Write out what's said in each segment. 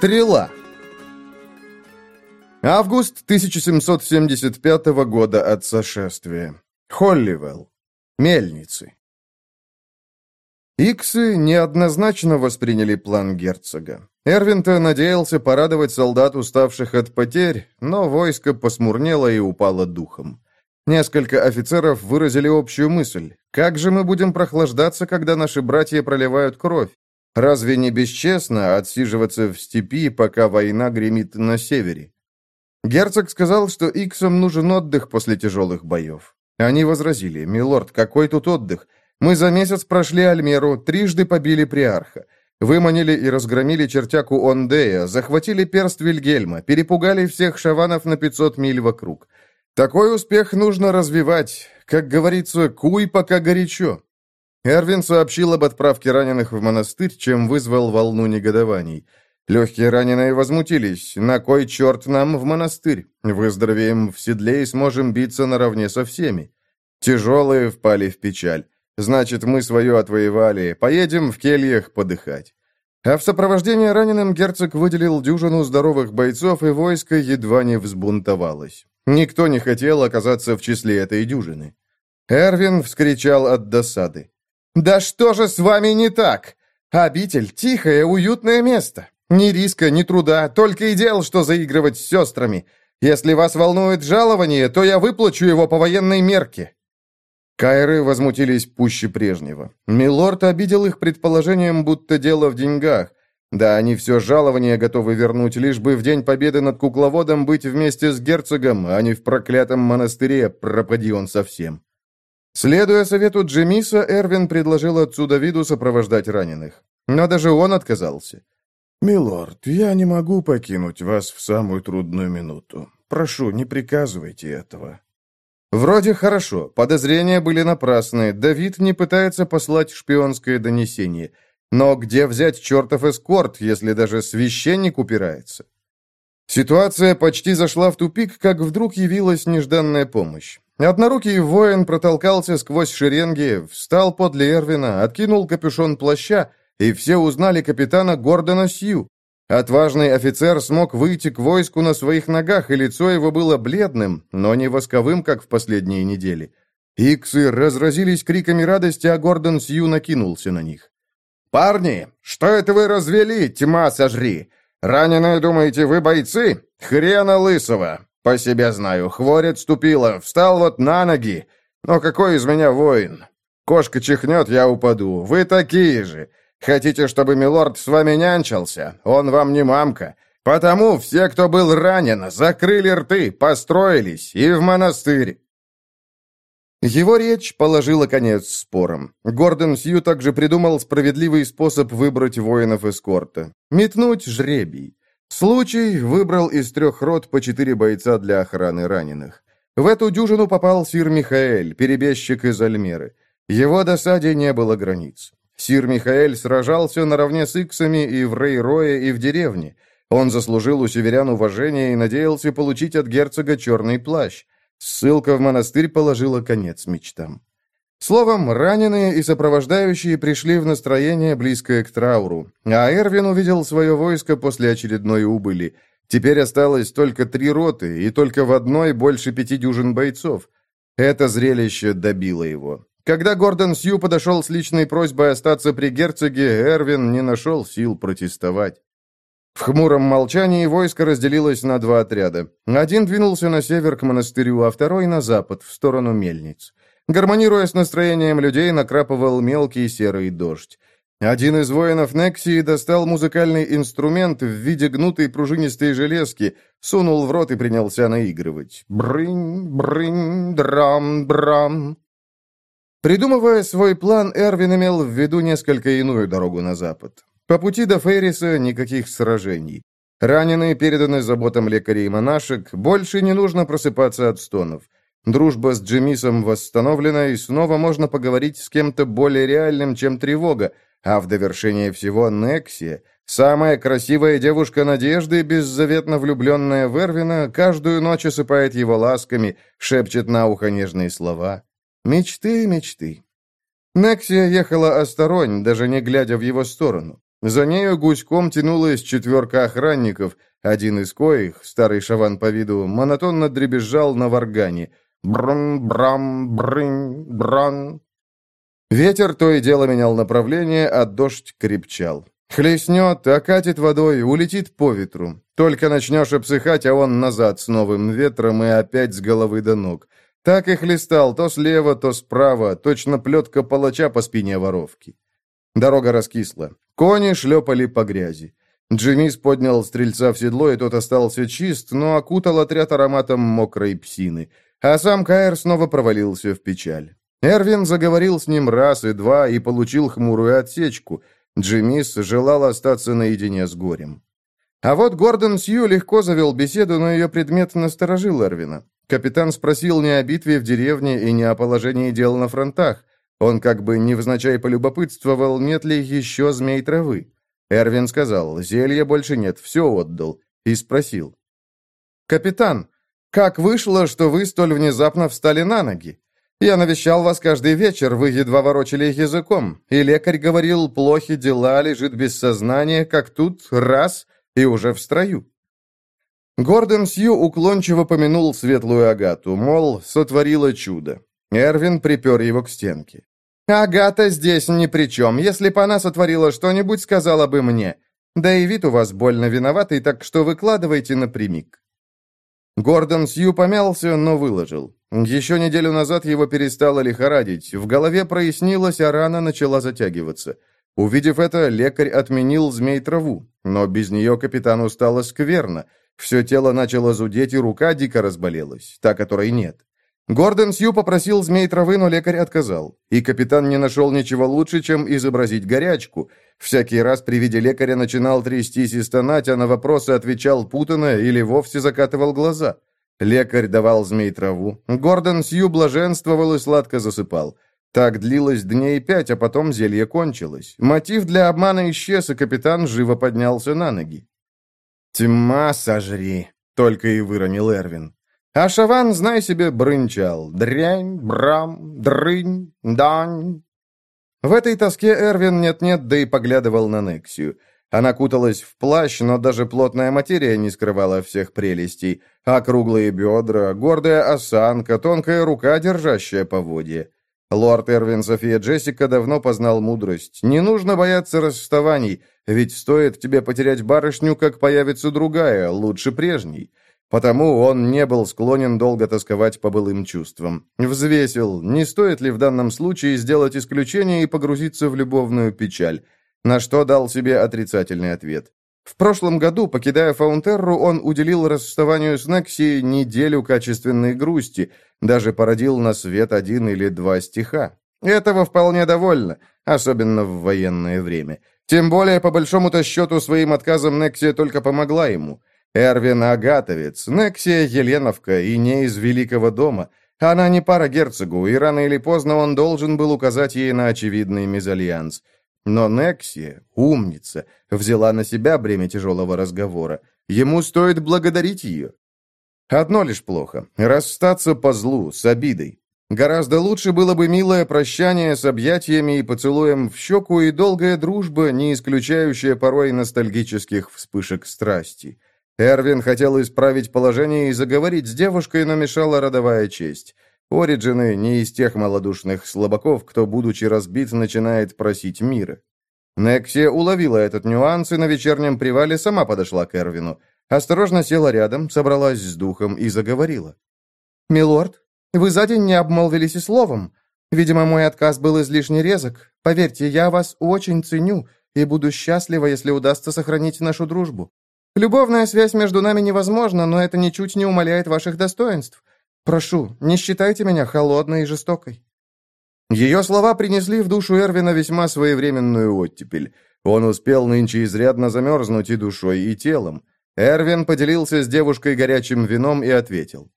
Стрела. Август 1775 года от сошествия. Холливелл. Мельницы. Иксы неоднозначно восприняли план герцога. Эрвинта надеялся порадовать солдат, уставших от потерь, но войско посмурнело и упало духом. Несколько офицеров выразили общую мысль. «Как же мы будем прохлаждаться, когда наши братья проливают кровь? Разве не бесчестно отсиживаться в степи, пока война гремит на севере?» Герцог сказал, что Иксам нужен отдых после тяжелых боев. Они возразили, «Милорд, какой тут отдых? Мы за месяц прошли Альмеру, трижды побили Приарха. Выманили и разгромили чертяку Ондея, захватили перст Вильгельма, перепугали всех шаванов на 500 миль вокруг. Такой успех нужно развивать. Как говорится, куй пока горячо. Эрвин сообщил об отправке раненых в монастырь, чем вызвал волну негодований. Легкие раненые возмутились. На кой черт нам в монастырь? Выздоровеем в седле и сможем биться наравне со всеми. Тяжелые впали в печаль. Значит, мы свое отвоевали. Поедем в кельях подыхать. А в сопровождении раненым герцог выделил дюжину здоровых бойцов, и войско едва не взбунтовалось. Никто не хотел оказаться в числе этой дюжины. Эрвин вскричал от досады. «Да что же с вами не так? Обитель — тихое, уютное место. Ни риска, ни труда, только и дел, что заигрывать с сестрами. Если вас волнует жалование, то я выплачу его по военной мерке». Кайры возмутились пуще прежнего. Милорд обидел их предположением, будто дело в деньгах. Да, они все жалование готовы вернуть, лишь бы в день победы над кукловодом быть вместе с герцогом, а не в проклятом монастыре, пропади он совсем. Следуя совету Джемиса, Эрвин предложил отцу Давиду сопровождать раненых. Но даже он отказался. «Милорд, я не могу покинуть вас в самую трудную минуту. Прошу, не приказывайте этого». Вроде хорошо, подозрения были напрасны. Давид не пытается послать шпионское донесение. Но где взять чертов эскорт, если даже священник упирается? Ситуация почти зашла в тупик, как вдруг явилась нежданная помощь. Однорукий воин протолкался сквозь шеренги, встал подле Эрвина, откинул капюшон плаща, и все узнали капитана Гордона Сью. Отважный офицер смог выйти к войску на своих ногах, и лицо его было бледным, но не восковым, как в последние недели. Иксы разразились криками радости, а Гордон Сью накинулся на них. «Парни, что это вы развели, тьма сожри? Раненые, думаете, вы бойцы? Хрена лысого! По себе знаю, хворь отступила, встал вот на ноги. Но какой из меня воин? Кошка чихнет, я упаду. Вы такие же. Хотите, чтобы милорд с вами нянчился? Он вам не мамка. Потому все, кто был ранен, закрыли рты, построились и в монастырь. Его речь положила конец спорам. Гордон Сью также придумал справедливый способ выбрать воинов эскорта. Метнуть жребий. Случай выбрал из трех рот по четыре бойца для охраны раненых. В эту дюжину попал сир Михаэль, перебежчик из Альмеры. Его досаде не было границ. Сир Михаэль сражался наравне с Иксами и в Рейрое, и в деревне. Он заслужил у северян уважение и надеялся получить от герцога черный плащ. Ссылка в монастырь положила конец мечтам. Словом, раненые и сопровождающие пришли в настроение, близкое к трауру, а Эрвин увидел свое войско после очередной убыли. Теперь осталось только три роты, и только в одной больше пяти дюжин бойцов. Это зрелище добило его. Когда Гордон Сью подошел с личной просьбой остаться при герцоге, Эрвин не нашел сил протестовать. В хмуром молчании войско разделилось на два отряда. Один двинулся на север к монастырю, а второй на запад, в сторону мельниц. Гармонируя с настроением людей, накрапывал мелкий серый дождь. Один из воинов Нексии достал музыкальный инструмент в виде гнутой пружинистой железки, сунул в рот и принялся наигрывать. Брынь, брынь, драм, брам. Придумывая свой план, Эрвин имел в виду несколько иную дорогу на запад. По пути до Ферриса никаких сражений. Раненые переданы заботам лекарей и монашек, больше не нужно просыпаться от стонов. Дружба с Джемисом восстановлена, и снова можно поговорить с кем-то более реальным, чем тревога, а в довершение всего Нексия, самая красивая девушка Надежды, беззаветно влюбленная в Эрвина, каждую ночь осыпает его ласками, шепчет на ухо нежные слова. Мечты, мечты. Нексия ехала осторонь, даже не глядя в его сторону. За нею гуськом тянулась четверка охранников, один из коих, старый шаван по виду, монотонно дребезжал на варгане. Брм, брам, брынь, бран. Ветер то и дело менял направление, а дождь крепчал. Хлестнет, окатит водой, улетит по ветру. Только начнешь обсыхать, а он назад с новым ветром и опять с головы до ног. Так и хлестал то слева, то справа, точно плетка палача по спине воровки. Дорога раскисла. Кони шлепали по грязи. Джимис поднял стрельца в седло, и тот остался чист, но окутал отряд ароматом мокрой псины. А сам Каэр снова провалился в печаль. Эрвин заговорил с ним раз и два и получил хмурую отсечку — Джимис желал остаться наедине с горем. А вот Гордон Сью легко завел беседу, но ее предмет насторожил Эрвина. Капитан спросил не о битве в деревне и не о положении дел на фронтах. Он как бы невзначай полюбопытствовал, нет ли еще змей травы. Эрвин сказал, зелья больше нет, все отдал. И спросил. «Капитан, как вышло, что вы столь внезапно встали на ноги? Я навещал вас каждый вечер, вы едва ворочали языком, и лекарь говорил, плохи дела, лежит без сознания, как тут, раз, и уже в строю. Гордон Сью уклончиво помянул светлую Агату, мол, сотворила чудо. Эрвин припер его к стенке. «Агата здесь ни при чем. Если бы она сотворила что-нибудь, сказала бы мне. Да и вид у вас больно виноватый, так что выкладывайте напрямик». Гордон Сью помялся, но выложил. Еще неделю назад его перестало лихорадить, в голове прояснилось, а рана начала затягиваться. Увидев это, лекарь отменил змей-траву, но без нее капитану стало скверно. Все тело начало зудеть, и рука дико разболелась, та, которой нет. Гордон Сью попросил змей травы, но лекарь отказал. И капитан не нашел ничего лучше, чем изобразить горячку. Всякий раз при виде лекаря начинал трястись и стонать, а на вопросы отвечал путанно или вовсе закатывал глаза. Лекарь давал змей траву. Гордон Сью блаженствовал и сладко засыпал. Так длилось дней пять, а потом зелье кончилось. Мотив для обмана исчез, и капитан живо поднялся на ноги. «Тьма сожри!» — только и выронил Эрвин. А Шаван, знай себе, брынчал. Дрянь, брам, дрынь, дань. В этой тоске Эрвин нет-нет, да и поглядывал на Нексию. Она куталась в плащ, но даже плотная материя не скрывала всех прелестей. Округлые бедра, гордая осанка, тонкая рука, держащая поводье. Лорд Эрвин София Джессика давно познал мудрость. Не нужно бояться расставаний, ведь стоит тебе потерять барышню, как появится другая, лучше прежней. Потому он не был склонен долго тосковать по былым чувствам. Взвесил, не стоит ли в данном случае сделать исключение и погрузиться в любовную печаль, на что дал себе отрицательный ответ. В прошлом году, покидая Фаунтерру, он уделил расставанию с Некси неделю качественной грусти, даже породил на свет один или два стиха. Этого вполне довольно, особенно в военное время. Тем более, по большому-то счету, своим отказом Некси только помогла ему. Эрвин Агатовец, Нексия Еленовка и не из Великого дома. Она не пара герцогу, и рано или поздно он должен был указать ей на очевидный мезальянс. Но Нексия, умница, взяла на себя бремя тяжелого разговора. Ему стоит благодарить ее. Одно лишь плохо — расстаться по злу, с обидой. Гораздо лучше было бы милое прощание с объятиями и поцелуем в щеку и долгая дружба, не исключающая порой ностальгических вспышек страсти. Эрвин хотел исправить положение и заговорить с девушкой, но мешала родовая честь. Ориджины не из тех малодушных слабаков, кто, будучи разбит, начинает просить мира. Нексия уловила этот нюанс и на вечернем привале сама подошла к Эрвину. Осторожно села рядом, собралась с духом и заговорила. «Милорд, вы за день не обмолвились и словом. Видимо, мой отказ был излишне резок. Поверьте, я вас очень ценю и буду счастлива, если удастся сохранить нашу дружбу. Любовная связь между нами невозможна, но это ничуть не умаляет ваших достоинств. Прошу, не считайте меня холодной и жестокой». Ее слова принесли в душу Эрвина весьма своевременную оттепель. Он успел нынче изрядно замерзнуть и душой, и телом. Эрвин поделился с девушкой горячим вином и ответил.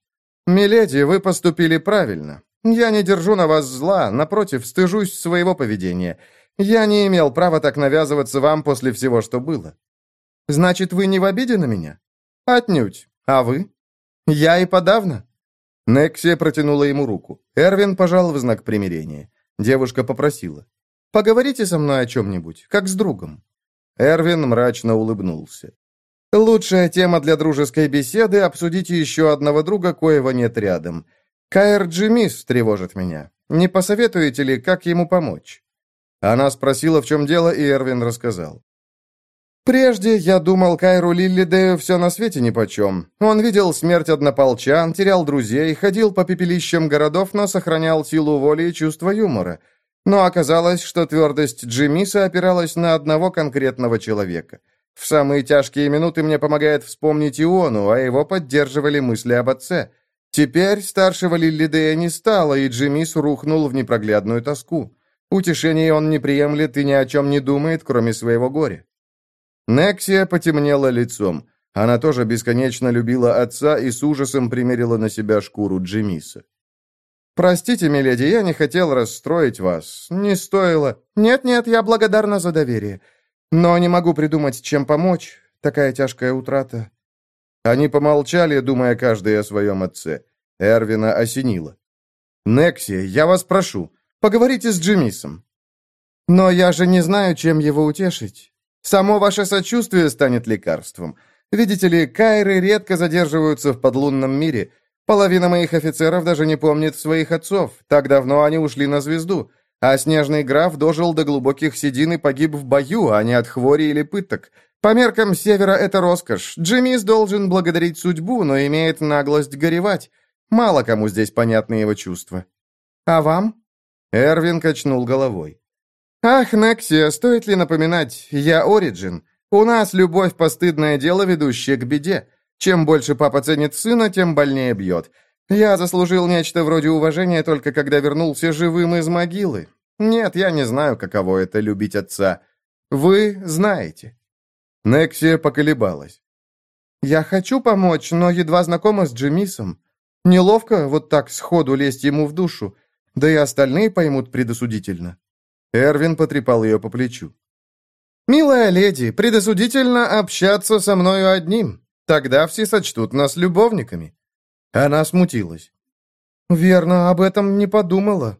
«Миледи, вы поступили правильно. Я не держу на вас зла, напротив, стыжусь своего поведения. Я не имел права так навязываться вам после всего, что было. Значит, вы не в обиде на меня? Отнюдь. А вы? Я и подавно. Нексия протянула ему руку. Эрвин пожал в знак примирения. Девушка попросила. «Поговорите со мной о чем-нибудь, как с другом». Эрвин мрачно улыбнулся. «Лучшая тема для дружеской беседы — обсудить еще одного друга, коего нет рядом. Каэр Джимис тревожит меня. Не посоветуете ли, как ему помочь?» Она спросила, в чем дело, и Эрвин рассказал. «Прежде я думал, Кайру Лиллидею все на свете нипочем. Он видел смерть однополчан, терял друзей, ходил по пепелищам городов, но сохранял силу воли и чувство юмора. Но оказалось, что твердость Джимиса опиралась на одного конкретного человека. В самые тяжкие минуты мне помогает вспомнить Иону, а его поддерживали мысли об отце. Теперь старшего Лиллидея не стало, и Джимис рухнул в непроглядную тоску. Утешений он не приемлет и ни о чем не думает, кроме своего горя. Нексия потемнела лицом. Она тоже бесконечно любила отца и с ужасом примерила на себя шкуру Джимиса. «Простите, миледи, я не хотел расстроить вас. Не стоило. Нет-нет, я благодарна за доверие. Но не могу придумать, чем помочь. Такая тяжкая утрата». Они помолчали, думая каждый о своем отце. Эрвина осенила. «Нексия, я вас прошу, поговорите с Джимисом». «Но я же не знаю, чем его утешить. Само ваше сочувствие станет лекарством. Видите ли, кайры редко задерживаются в подлунном мире». Половина моих офицеров даже не помнит своих отцов. Так давно они ушли на звезду. А снежный граф дожил до глубоких седин и погиб в бою, а не от хвори или пыток. По меркам севера это роскошь. Джимис должен благодарить судьбу, но имеет наглость горевать. Мало кому здесь понятны его чувства. А вам? Эрвин качнул головой. «Ах, Нексия, стоит ли напоминать, я Ориджин. У нас любовь – постыдное дело, ведущее к беде. Чем больше папа ценит сына, тем больнее бьет. Я заслужил нечто вроде уважения только когда вернулся живым из могилы. Нет, я не знаю, каково это любить отца. Вы знаете». Нексия поколебалась. «Я хочу помочь, но едва знакома с Джимисом. Неловко вот так сходу лезть ему в душу, да и остальные поймут предосудительно». Эрвин потрепал ее по плечу. «Милая леди, предосудительно общаться со мною одним. Тогда все сочтут нас любовниками». Она смутилась. «Верно, об этом не подумала.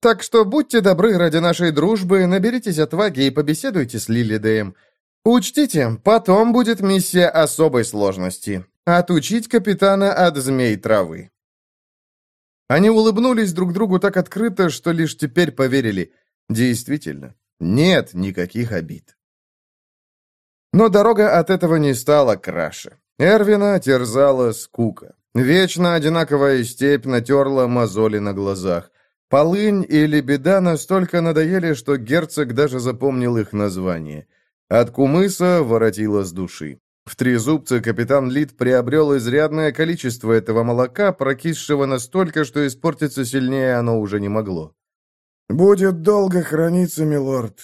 Так что будьте добры ради нашей дружбы, наберитесь отваги и побеседуйте с Лилидеем. Учтите, потом будет миссия особой сложности — отучить капитана от змей травы». Они улыбнулись друг другу так открыто, что лишь теперь поверили. Действительно, нет никаких обид. Но дорога от этого не стала краше. Эрвина терзала скука. Вечно одинаковая степь натерла мозоли на глазах. Полынь и лебеда настолько надоели, что герцог даже запомнил их название. От кумыса воротило с души. В трезубце капитан Лид приобрел изрядное количество этого молока, прокисшего настолько, что испортиться сильнее оно уже не могло. «Будет долго храниться, милорд».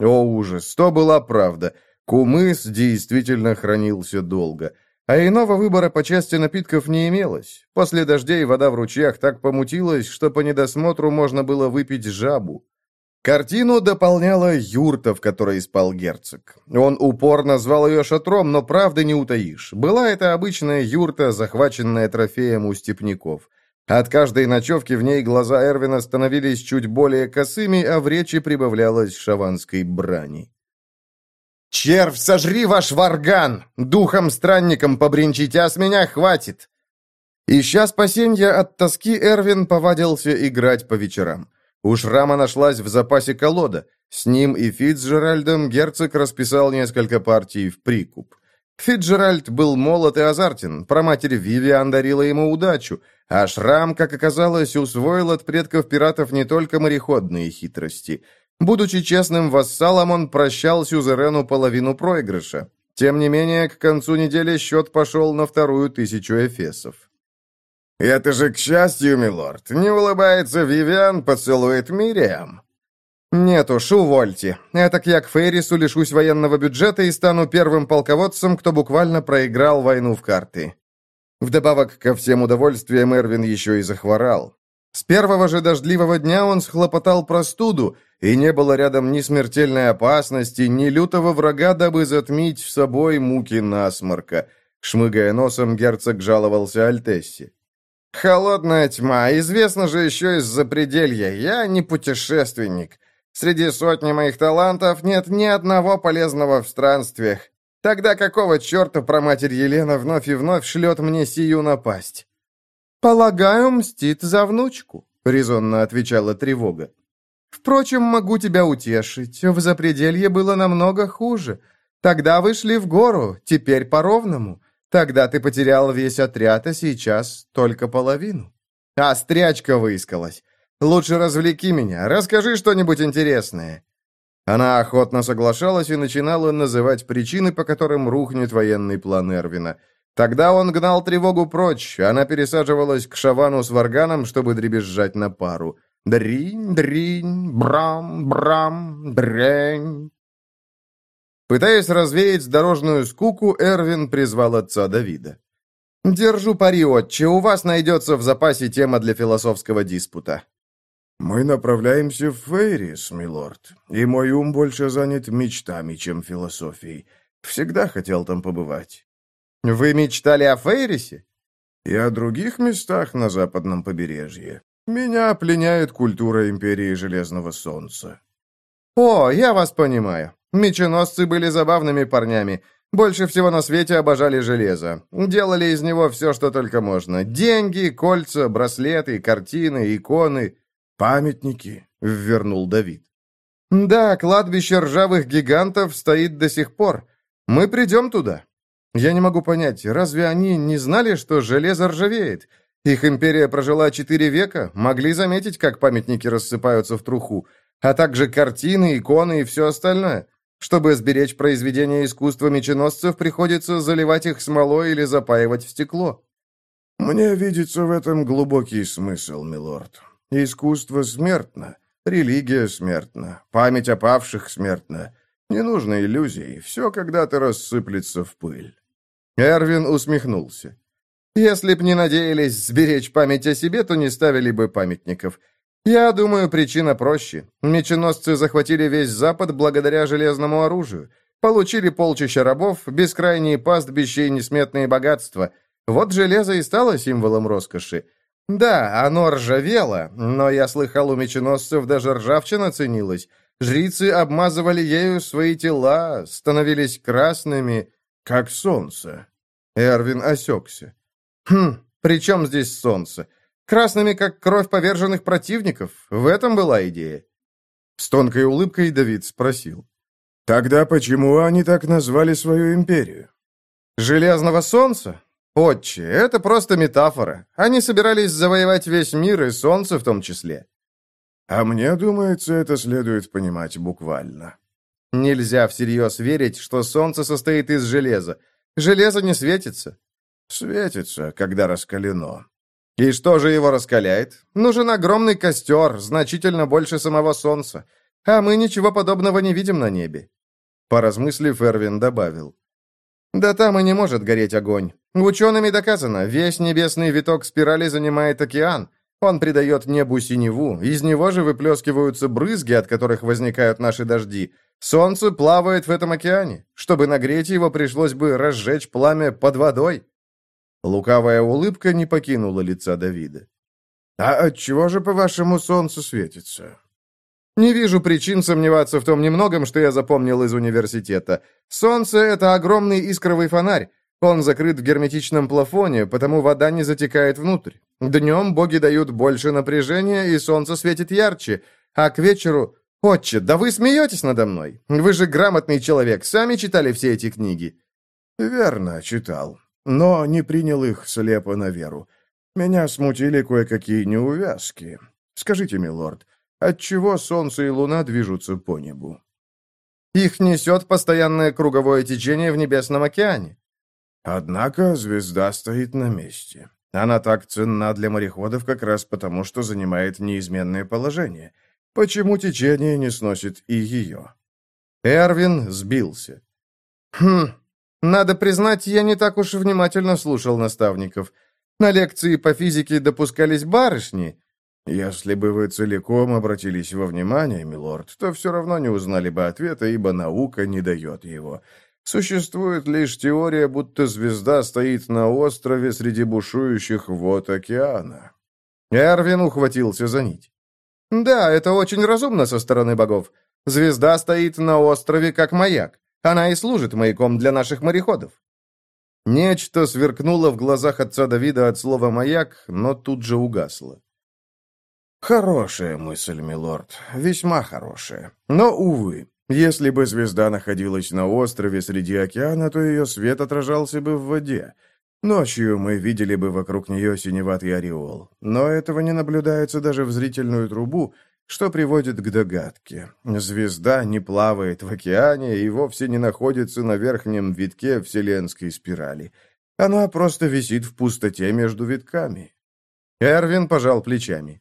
О, ужас, то была правда. Кумыс действительно хранился долго, а иного выбора по части напитков не имелось. После дождей вода в ручьях так помутилась, что по недосмотру можно было выпить жабу. Картину дополняла юрта, в которой спал герцог. Он упорно звал ее шатром, но правды не утаишь. Была это обычная юрта, захваченная трофеем у степняков. От каждой ночевки в ней глаза Эрвина становились чуть более косыми, а в речи прибавлялось шаванской брани. «Червь, сожри ваш варган! Духом-странником побринчите, а с меня хватит!» Ища спасенья от тоски, Эрвин повадился играть по вечерам. У Шрама нашлась в запасе колода. С ним и Фитцджеральдом герцог расписал несколько партий в прикуп. Фитджеральд был молод и азартен, проматерь Вивиан дарила ему удачу, а Шрам, как оказалось, усвоил от предков пиратов не только мореходные хитрости – Будучи честным вассалом, он прощал Сюзерену половину проигрыша. Тем не менее, к концу недели счет пошел на вторую тысячу эфесов. «Это же к счастью, милорд. Не улыбается Вивиан, поцелует Мириам». «Нет уж, увольте. Этак я к Фейрису лишусь военного бюджета и стану первым полководцем, кто буквально проиграл войну в карты». Вдобавок ко всем удовольствиям Эрвин еще и захворал. С первого же дождливого дня он схлопотал простуду, и не было рядом ни смертельной опасности, ни лютого врага, дабы затмить в собой муки насморка. Шмыгая носом, герцог жаловался Альтессе. «Холодная тьма, известно же еще из-за пределья. Я не путешественник. Среди сотни моих талантов нет ни одного полезного в странствиях. Тогда какого черта проматерь Елена вновь и вновь шлет мне сию напасть?» «Полагаю, мстит за внучку», — резонно отвечала тревога. «Впрочем, могу тебя утешить. В запределье было намного хуже. Тогда вышли в гору, теперь по-ровному. Тогда ты потерял весь отряд, а сейчас только половину». «А, стрячка выискалась. Лучше развлеки меня, расскажи что-нибудь интересное». Она охотно соглашалась и начинала называть причины, по которым рухнет военный план Эрвина. Тогда он гнал тревогу прочь, она пересаживалась к Шавану с Варганом, чтобы дребезжать на пару. Дринь, дринь, брам, брам, дрень. Пытаясь развеять дорожную скуку, Эрвин призвал отца Давида. «Держу пари, отче, у вас найдется в запасе тема для философского диспута». «Мы направляемся в Фейрис, милорд, и мой ум больше занят мечтами, чем философией. Всегда хотел там побывать». «Вы мечтали о Фейрисе?» «И о других местах на западном побережье. Меня пленяет культура Империи Железного Солнца». «О, я вас понимаю. Меченосцы были забавными парнями. Больше всего на свете обожали железо. Делали из него все, что только можно. Деньги, кольца, браслеты, картины, иконы. «Памятники», — ввернул Давид. «Да, кладбище ржавых гигантов стоит до сих пор. Мы придем туда. Я не могу понять, разве они не знали, что железо ржавеет? Их империя прожила четыре века, могли заметить, как памятники рассыпаются в труху, а также картины, иконы и все остальное. Чтобы сберечь произведения искусства меченосцев, приходится заливать их смолой или запаивать в стекло». «Мне видится в этом глубокий смысл, милорд. Искусство смертно, религия смертна, память о павших смертна. Не нужно иллюзий, все когда-то рассыплется в пыль». Эрвин усмехнулся. «Если б не надеялись сберечь память о себе, то не ставили бы памятников. Я думаю, причина проще. Меченосцы захватили весь Запад благодаря железному оружию. Получили полчища рабов, бескрайние пастбища и несметные богатства. Вот железо и стало символом роскоши. Да, оно ржавело, но я слыхал, у меченосцев даже ржавчина ценилась. Жрицы обмазывали ею свои тела, становились красными, как солнце. Эрвин осекся. Хм, при чем здесь солнце? Красными, как кровь поверженных противников. В этом была идея. С тонкой улыбкой Давид спросил. «Тогда почему они так назвали свою империю?» «Железного солнца? «Отче, это просто метафора. Они собирались завоевать весь мир и солнце в том числе». «А мне, думается, это следует понимать буквально». «Нельзя всерьез верить, что солнце состоит из железа. Железо не светится». «Светится, когда раскалено». «И что же его раскаляет? Нужен огромный костер, значительно больше самого солнца. А мы ничего подобного не видим на небе». Поразмыслив, Эрвин добавил. «Да там и не может гореть огонь. Учеными доказано, весь небесный виток спирали занимает океан. Он придает небу синеву, из него же выплескиваются брызги, от которых возникают наши дожди. Солнце плавает в этом океане. Чтобы нагреть его, пришлось бы разжечь пламя под водой». Лукавая улыбка не покинула лица Давида. «А отчего же, по-вашему, солнце светится?» Не вижу причин сомневаться в том немногом, что я запомнил из университета. Солнце — это огромный искровый фонарь. Он закрыт в герметичном плафоне, потому вода не затекает внутрь. Днем боги дают больше напряжения, и солнце светит ярче. А к вечеру... Отче, да вы смеетесь надо мной? Вы же грамотный человек, сами читали все эти книги. Верно, читал. Но не принял их слепо на веру. Меня смутили кое-какие неувязки. Скажите, милорд, Отчего Солнце и Луна движутся по небу? Их несет постоянное круговое течение в Небесном океане. Однако звезда стоит на месте. Она так ценна для мореходов как раз потому, что занимает неизменное положение. Почему течение не сносит и ее? Эрвин сбился. Хм, надо признать, я не так уж внимательно слушал наставников. На лекции по физике допускались барышни, если бы вы целиком обратились во внимание, милорд, то все равно не узнали бы ответа, ибо наука не дает его. Существует лишь теория, будто звезда стоит на острове среди бушующих вод океана. Эрвин ухватился за нить. «Да, это очень разумно со стороны богов. Звезда стоит на острове как маяк. Она и служит маяком для наших мореходов». Нечто сверкнуло в глазах отца Давида от слова «маяк», но тут же угасло. «Хорошая мысль, милорд, весьма хорошая. Но, увы, если бы звезда находилась на острове среди океана, то ее свет отражался бы в воде. Ночью мы видели бы вокруг нее синеватый ореол. Но этого не наблюдается даже в зрительную трубу, что приводит к догадке. Звезда не плавает в океане и вовсе не находится на верхнем витке вселенской спирали. Она просто висит в пустоте между витками. Эрвин пожал плечами.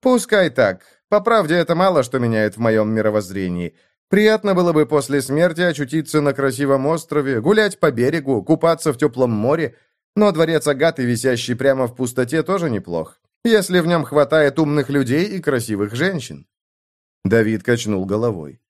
«Пускай так. По правде, это мало что меняет в моем мировоззрении. Приятно было бы после смерти очутиться на красивом острове, гулять по берегу, купаться в теплом море, но дворец Агаты, висящий прямо в пустоте, тоже неплох, если в нем хватает умных людей и красивых женщин». Давид качнул головой.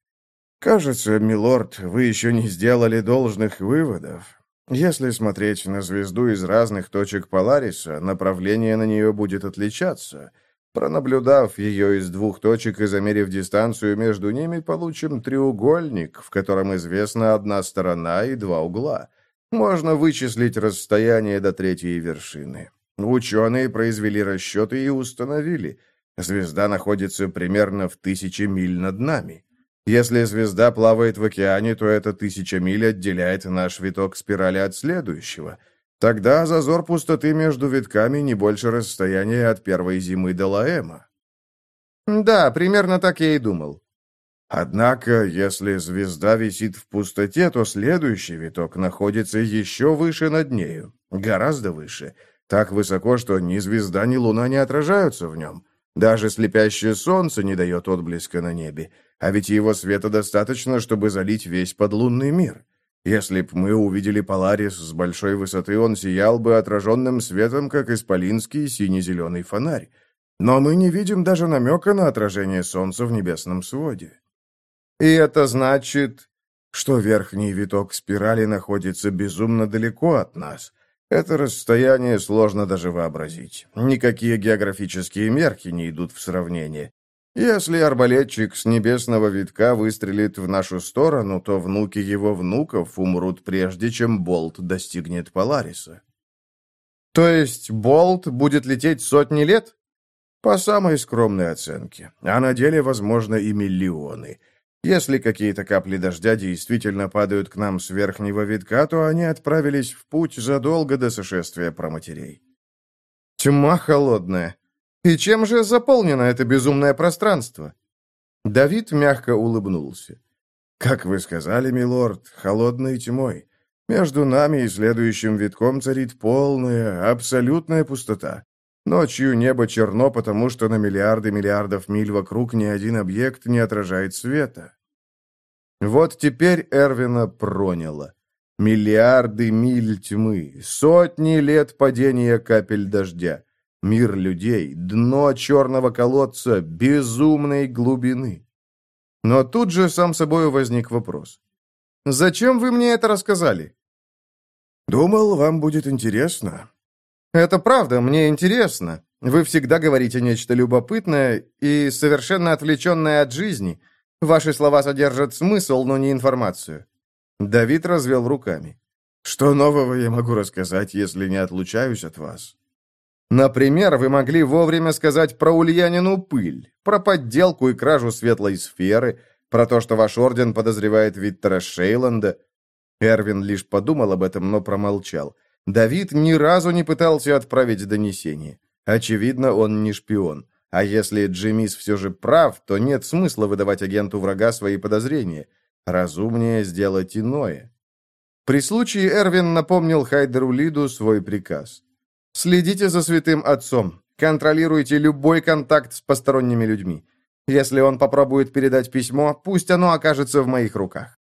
«Кажется, милорд, вы еще не сделали должных выводов. Если смотреть на звезду из разных точек Полариса, направление на нее будет отличаться». Пронаблюдав ее из двух точек и замерив дистанцию между ними, получим треугольник, в котором известна одна сторона и два угла. Можно вычислить расстояние до третьей вершины. Ученые произвели расчеты и установили. Звезда находится примерно в тысяче миль над нами. Если звезда плавает в океане, то эта тысяча миль отделяет наш виток спирали от следующего — Тогда зазор пустоты между витками не больше расстояния от первой зимы до Лаэма. Да, примерно так я и думал. Однако, если звезда висит в пустоте, то следующий виток находится еще выше над нею, гораздо выше, так высоко, что ни звезда, ни луна не отражаются в нем. Даже слепящее солнце не дает отблеска на небе, а ведь его света достаточно, чтобы залить весь подлунный мир. Если б мы увидели Поларис с большой высоты, он сиял бы отраженным светом, как исполинский сине-зеленый фонарь. Но мы не видим даже намека на отражение солнца в небесном своде. И это значит, что верхний виток спирали находится безумно далеко от нас. Это расстояние сложно даже вообразить. Никакие географические мерки не идут в сравнение. Если арбалетчик с небесного витка выстрелит в нашу сторону, то внуки его внуков умрут прежде, чем болт достигнет Полариса. То есть болт будет лететь сотни лет? По самой скромной оценке. А на деле, возможно, и миллионы. Если какие-то капли дождя действительно падают к нам с верхнего витка, то они отправились в путь задолго до сошествия проматерей. Тьма холодная. И чем же заполнено это безумное пространство? Давид мягко улыбнулся. Как вы сказали, милорд, холодной тьмой. Между нами и следующим витком царит полная, абсолютная пустота. Ночью небо черно, потому что на миллиарды миллиардов миль вокруг ни один объект не отражает света. Вот теперь Эрвина проняло. Миллиарды миль тьмы, сотни лет падения капель дождя. Мир людей, дно черного колодца, безумной глубины. Но тут же сам собой возник вопрос. «Зачем вы мне это рассказали?» «Думал, вам будет интересно». «Это правда, мне интересно. Вы всегда говорите нечто любопытное и совершенно отвлеченное от жизни. Ваши слова содержат смысл, но не информацию». Давид развел руками. «Что нового я могу рассказать, если не отлучаюсь от вас?» Например, вы могли вовремя сказать про Ульянину пыль, про подделку и кражу светлой сферы, про то, что ваш орден подозревает Виттера Шейланда. Эрвин лишь подумал об этом, но промолчал. Давид ни разу не пытался отправить донесение. Очевидно, он не шпион. А если Джимис все же прав, то нет смысла выдавать агенту врага свои подозрения. Разумнее сделать иное. При случае Эрвин напомнил Хайдеру Лиду свой приказ. Следите за святым отцом. Контролируйте любой контакт с посторонними людьми. Если он попробует передать письмо, пусть оно окажется в моих руках.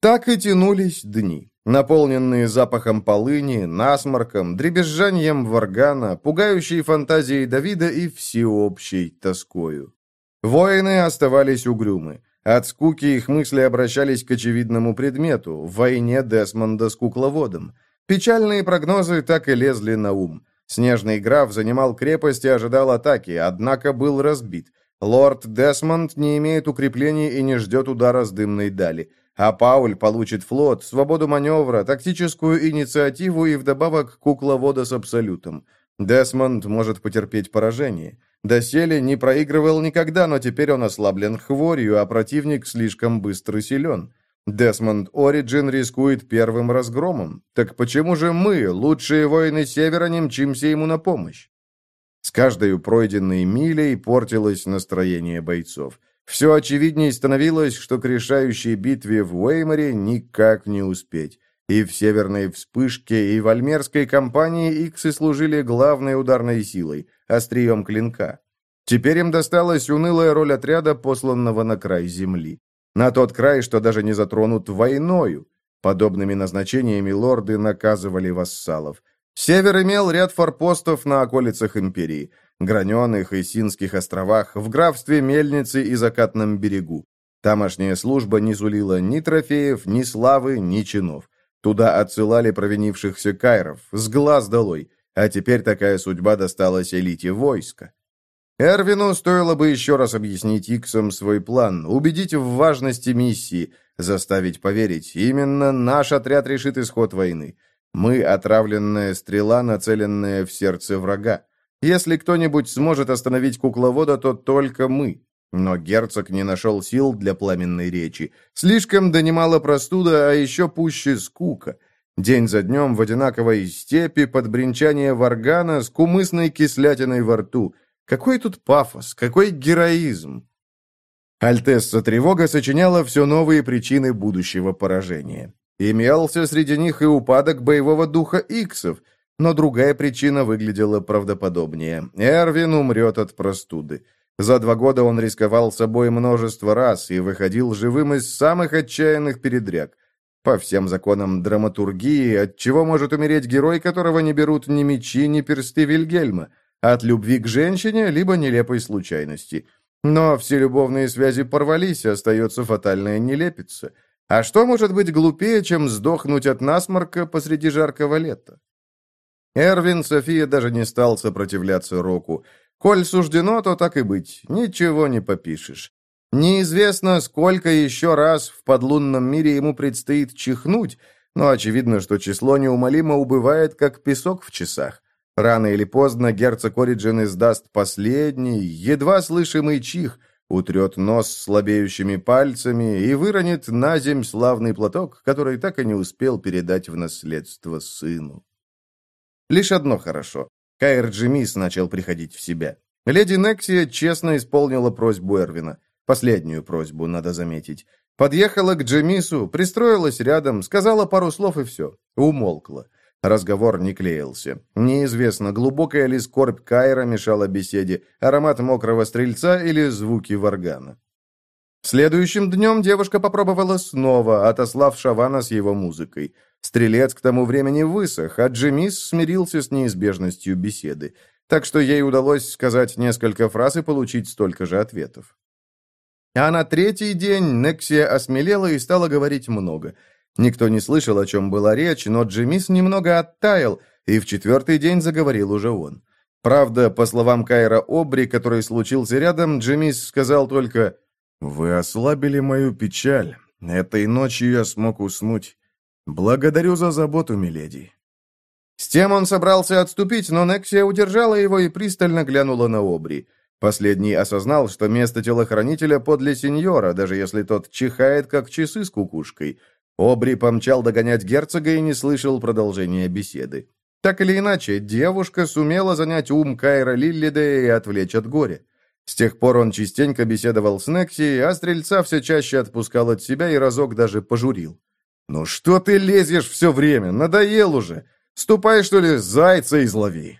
Так и тянулись дни, наполненные запахом полыни, насморком, дребезжанием варгана, пугающей фантазией Давида и всеобщей тоскою. Воины оставались угрюмы. От скуки их мысли обращались к очевидному предмету – войне Десмонда с кукловодом – Печальные прогнозы так и лезли на ум. Снежный граф занимал крепость и ожидал атаки, однако был разбит. Лорд Десмонд не имеет укреплений и не ждет удара с дымной дали. А Пауль получит флот, свободу маневра, тактическую инициативу и вдобавок кукловода с абсолютом. Десмонд может потерпеть поражение. Доселе не проигрывал никогда, но теперь он ослаблен хворью, а противник слишком быстро силен. Десмонд Ориджин рискует первым разгромом. Так почему же мы, лучшие воины Севера, не мчимся ему на помощь? С каждой пройденной милей портилось настроение бойцов. Все очевиднее становилось, что к решающей битве в Уэйморе никак не успеть. И в Северной Вспышке, и в Альмерской кампании иксы служили главной ударной силой, острием клинка. Теперь им досталась унылая роль отряда, посланного на край земли. На тот край, что даже не затронут войною. Подобными назначениями лорды наказывали вассалов. Север имел ряд форпостов на околицах империи, Граненых и Синских островах, в графстве Мельницы и Закатном берегу. Тамошняя служба не сулила ни трофеев, ни славы, ни чинов. Туда отсылали провинившихся кайров, с глаз долой, а теперь такая судьба досталась элите войска. Эрвину стоило бы еще раз объяснить Иксам свой план, убедить в важности миссии, заставить поверить, именно наш отряд решит исход войны. Мы — отравленная стрела, нацеленная в сердце врага. Если кто-нибудь сможет остановить кукловода, то только мы. Но герцог не нашел сил для пламенной речи. Слишком донимала простуда, а еще пуще скука. День за днем в одинаковой степи под бренчание варгана с кумысной кислятиной во рту. Какой тут пафос, какой героизм! Альтесса Тревога сочиняла все новые причины будущего поражения. Имелся среди них и упадок боевого духа иксов, но другая причина выглядела правдоподобнее. Эрвин умрет от простуды. За два года он рисковал собой множество раз и выходил живым из самых отчаянных передряг. По всем законам драматургии, от чего может умереть герой, которого не берут ни мечи, ни персты Вильгельма? От любви к женщине, либо нелепой случайности. Но все любовные связи порвались, остается фатальная нелепица – а что может быть глупее, чем сдохнуть от насморка посреди жаркого лета? Эрвин София даже не стал сопротивляться Року. Коль суждено, то так и быть, ничего не попишешь. Неизвестно, сколько еще раз в подлунном мире ему предстоит чихнуть, но очевидно, что число неумолимо убывает, как песок в часах. Рано или поздно герцог Ориджин издаст последний, едва слышимый чих, утрет нос слабеющими пальцами и выронит на земь славный платок, который так и не успел передать в наследство сыну. Лишь одно хорошо. Кайр Джимис начал приходить в себя. Леди Нексия честно исполнила просьбу Эрвина. Последнюю просьбу, надо заметить. Подъехала к Джемису, пристроилась рядом, сказала пару слов и все. Умолкла. Разговор не клеился. Неизвестно, глубокая ли скорбь Кайра мешала беседе, аромат мокрого стрельца или звуки варгана. Следующим днем девушка попробовала снова, отослав Шавана с его музыкой. Стрелец к тому времени высох, а Джемис смирился с неизбежностью беседы. Так что ей удалось сказать несколько фраз и получить столько же ответов. А на третий день Нексия осмелела и стала говорить много – Никто не слышал, о чем была речь, но Джимис немного оттаял, и в четвертый день заговорил уже он. Правда, по словам Кайра Обри, который случился рядом, Джимис сказал только «Вы ослабили мою печаль. Этой ночью я смог уснуть. Благодарю за заботу, миледи». С тем он собрался отступить, но Нексия удержала его и пристально глянула на Обри. Последний осознал, что место телохранителя подле сеньора, даже если тот чихает, как часы с кукушкой – Обри помчал догонять герцога и не слышал продолжения беседы. Так или иначе, девушка сумела занять ум Кайра Лиллиде и отвлечь от горя. С тех пор он частенько беседовал с Некси, а стрельца все чаще отпускал от себя и разок даже пожурил. «Ну что ты лезешь все время? Надоел уже! Ступай, что ли, зайца излови!»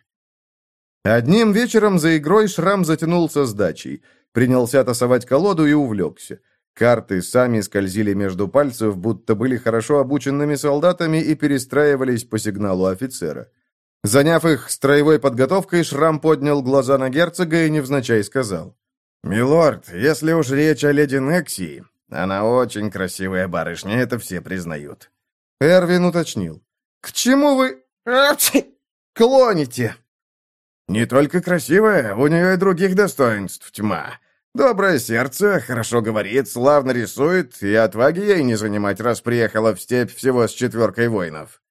Одним вечером за игрой Шрам затянулся с дачей, принялся тасовать колоду и увлекся. Карты сами скользили между пальцев, будто были хорошо обученными солдатами и перестраивались по сигналу офицера. Заняв их строевой подготовкой, Шрам поднял глаза на герцога и невзначай сказал. «Милорд, если уж речь о леди Нексии, она очень красивая барышня, это все признают». Эрвин уточнил. «К чему вы... клоните?» Не только красивая, у нее и других достоинств тьма. Доброе сердце, хорошо говорит, славно рисует, и отваги ей не занимать, раз приехала в степь всего с четверкой воинов».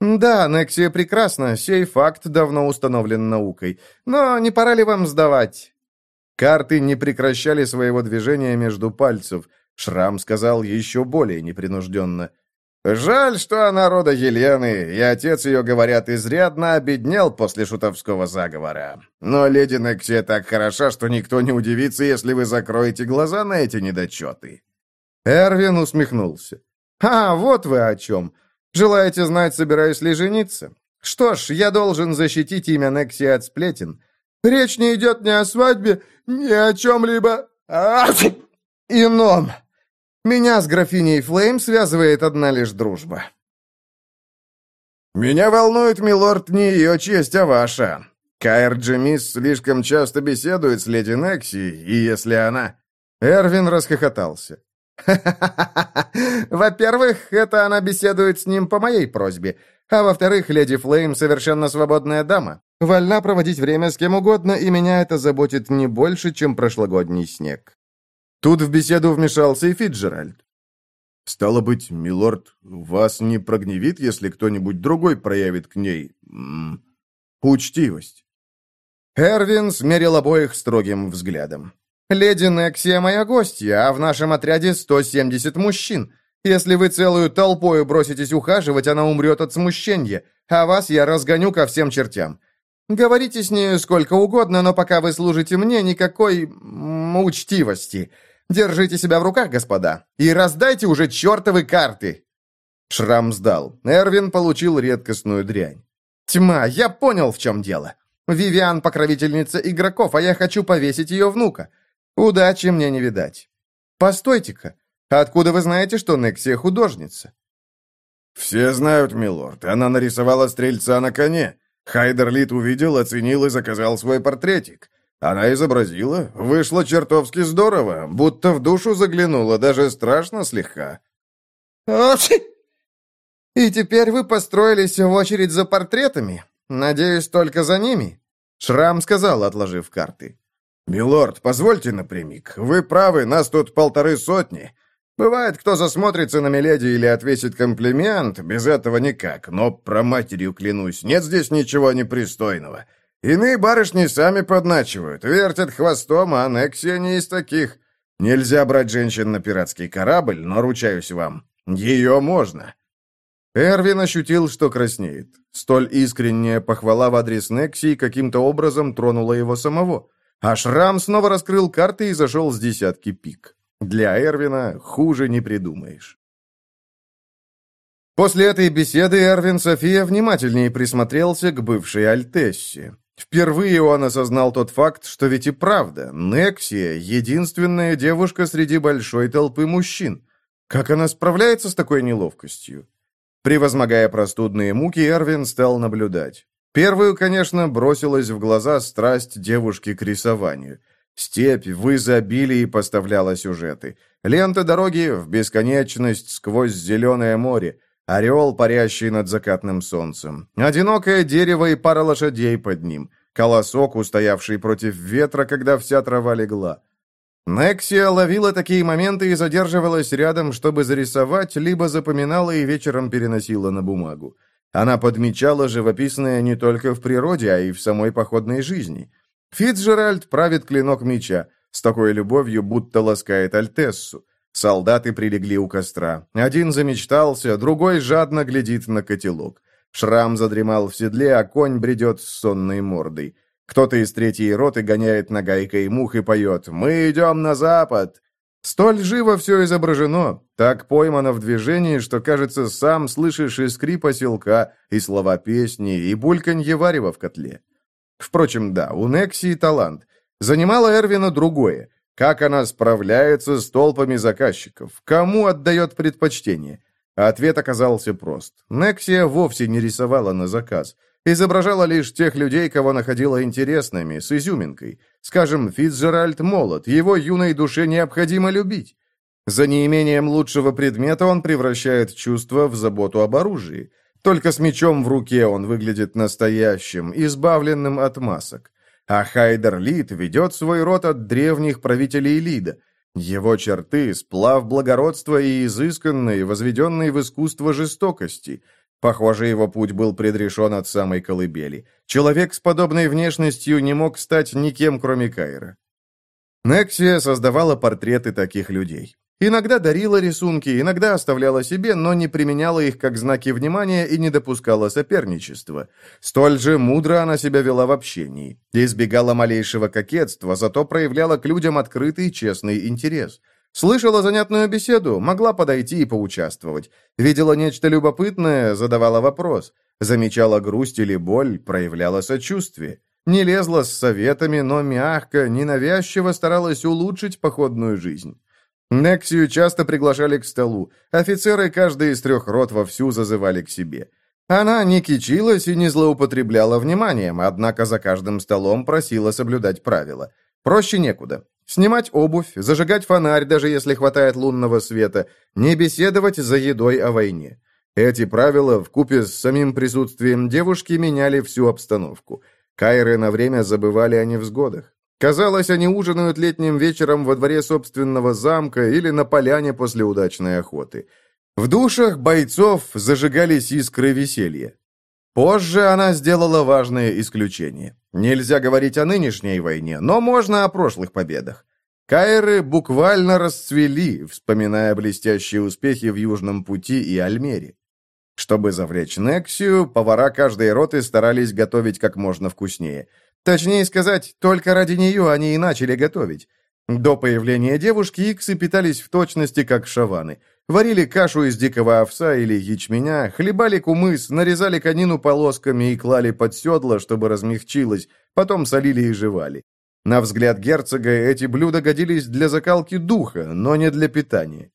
«Да, Нексия прекрасна, сей факт давно установлен наукой. Но не пора ли вам сдавать?» Карты не прекращали своего движения между пальцев. Шрам сказал еще более непринужденно. «Жаль, что она рода Елены, и отец ее, говорят, изрядно обеднел после шутовского заговора. Но леди Нексия так хороша, что никто не удивится, если вы закроете глаза на эти недочеты». Эрвин усмехнулся. «А, вот вы о чем. Желаете знать, собираюсь ли жениться? Что ж, я должен защитить имя Некси от сплетен. Речь не идет ни о свадьбе, ни о чем-либо ином. Меня с графиней Флейм связывает одна лишь дружба». «Меня волнует, милорд, не ее честь, а ваша. Каэр Джемис слишком часто беседует с леди Некси, и если она...» Эрвин расхохотался. Во-первых, это она беседует с ним по моей просьбе. А во-вторых, леди Флейм совершенно свободная дама. Вольна проводить время с кем угодно, и меня это заботит не больше, чем прошлогодний снег. Тут в беседу вмешался и Фиджеральд. «Стало быть, милорд, вас не прогневит, если кто-нибудь другой проявит к ней... М -м, учтивость?» Эрвин смерил обоих строгим взглядом. «Леди Нексия моя гостья, а в нашем отряде 170 мужчин. Если вы целую толпою броситесь ухаживать, она умрет от смущения, а вас я разгоню ко всем чертям. Говорите с нею сколько угодно, но пока вы служите мне, никакой... учтивости. Держите себя в руках, господа, и раздайте уже чертовы карты!» Шрам сдал. Эрвин получил редкостную дрянь. «Тьма, я понял, в чем дело. Вивиан — покровительница игроков, а я хочу повесить ее внука. Удачи мне не видать. Постойте-ка, откуда вы знаете, что Нексия художница? Все знают, милорд. Она нарисовала стрельца на коне. Хайдерлит увидел, оценил и заказал свой портретик. Она изобразила. Вышло чертовски здорово, будто в душу заглянула, даже страшно слегка. И теперь вы построились в очередь за портретами? Надеюсь, только за ними? Шрам сказал, отложив карты. «Милорд, позвольте напрямик. Вы правы, нас тут полторы сотни. Бывает, кто засмотрится на Миледи или отвесит комплимент, без этого никак, но про матерью клянусь, нет здесь ничего непристойного. Иные барышни сами подначивают, вертят хвостом, а аннексия не из таких. Нельзя брать женщин на пиратский корабль, но ручаюсь вам, ее можно». Эрвин ощутил, что краснеет. Столь искренняя похвала в адрес Нексии каким-то образом тронула его самого. А Шрам снова раскрыл карты и зашел с десятки пик. Для Эрвина хуже не придумаешь. После этой беседы Эрвин София внимательнее присмотрелся к бывшей Альтессе. Впервые он осознал тот факт, что ведь и правда, Нексия — единственная девушка среди большой толпы мужчин. Как она справляется с такой неловкостью? Превозмогая простудные муки, Эрвин стал наблюдать. Первую, конечно, бросилась в глаза страсть девушки к рисованию. Степь в изобилии поставляла сюжеты. Лента дороги в бесконечность сквозь зеленое море. Орел, парящий над закатным солнцем. Одинокое дерево и пара лошадей под ним. Колосок, устоявший против ветра, когда вся трава легла. Нексия ловила такие моменты и задерживалась рядом, чтобы зарисовать, либо запоминала и вечером переносила на бумагу. Она подмечала живописное не только в природе, а и в самой походной жизни. Фицджеральд правит клинок меча, с такой любовью, будто ласкает Альтессу. Солдаты прилегли у костра. Один замечтался, другой жадно глядит на котелок. Шрам задремал в седле, а конь бредет с сонной мордой. Кто-то из третьей роты гоняет нагайкой мух и поет «Мы идем на запад!» Столь живо все изображено, так поймано в движении, что, кажется, сам слышишь и скрип оселка, и слова песни, и бульканье варева в котле. Впрочем, да, у Нексии талант. Занимало Эрвина другое. Как она справляется с толпами заказчиков? Кому отдает предпочтение? Ответ оказался прост. Нексия вовсе не рисовала на заказ. Изображала лишь тех людей, кого находила интересными, с изюминкой. Скажем, Фицджеральд молод, его юной душе необходимо любить. За неимением лучшего предмета он превращает чувство в заботу об оружии. Только с мечом в руке он выглядит настоящим, избавленным от масок. А Хайдер Лид ведет свой род от древних правителей Лида. Его черты – сплав благородства и изысканной, возведенной в искусство жестокости. Похоже, его путь был предрешен от самой колыбели. Человек с подобной внешностью не мог стать никем, кроме Кайра. Нексия создавала портреты таких людей. Иногда дарила рисунки, иногда оставляла себе, но не применяла их как знаки внимания и не допускала соперничества. Столь же мудро она себя вела в общении. Избегала малейшего кокетства, зато проявляла к людям открытый честный интерес. Слышала занятную беседу, могла подойти и поучаствовать. Видела нечто любопытное, задавала вопрос. Замечала грусть или боль, проявляла сочувствие. Не лезла с советами, но мягко, ненавязчиво старалась улучшить походную жизнь. Нексию часто приглашали к столу. Офицеры каждый из трех рот вовсю зазывали к себе. Она не кичилась и не злоупотребляла вниманием, однако за каждым столом просила соблюдать правила. Проще некуда. Снимать обувь, зажигать фонарь, даже если хватает лунного света, не беседовать за едой о войне. Эти правила, вкупе с самим присутствием девушки, меняли всю обстановку. Кайры на время забывали о невзгодах. Казалось, они ужинают летним вечером во дворе собственного замка или на поляне после удачной охоты. В душах бойцов зажигались искры веселья. Позже она сделала важное исключение. Нельзя говорить о нынешней войне, но можно о прошлых победах. Кайры буквально расцвели, вспоминая блестящие успехи в Южном пути и Альмере. Чтобы завлечь Нексию, повара каждой роты старались готовить как можно вкуснее. Точнее сказать, только ради нее они и начали готовить. До появления девушки иксы питались в точности как шаваны. Варили кашу из дикого овса или ячменя, хлебали кумыс, нарезали конину полосками и клали под седло, чтобы размягчилось, потом солили и жевали. На взгляд герцога эти блюда годились для закалки духа, но не для питания.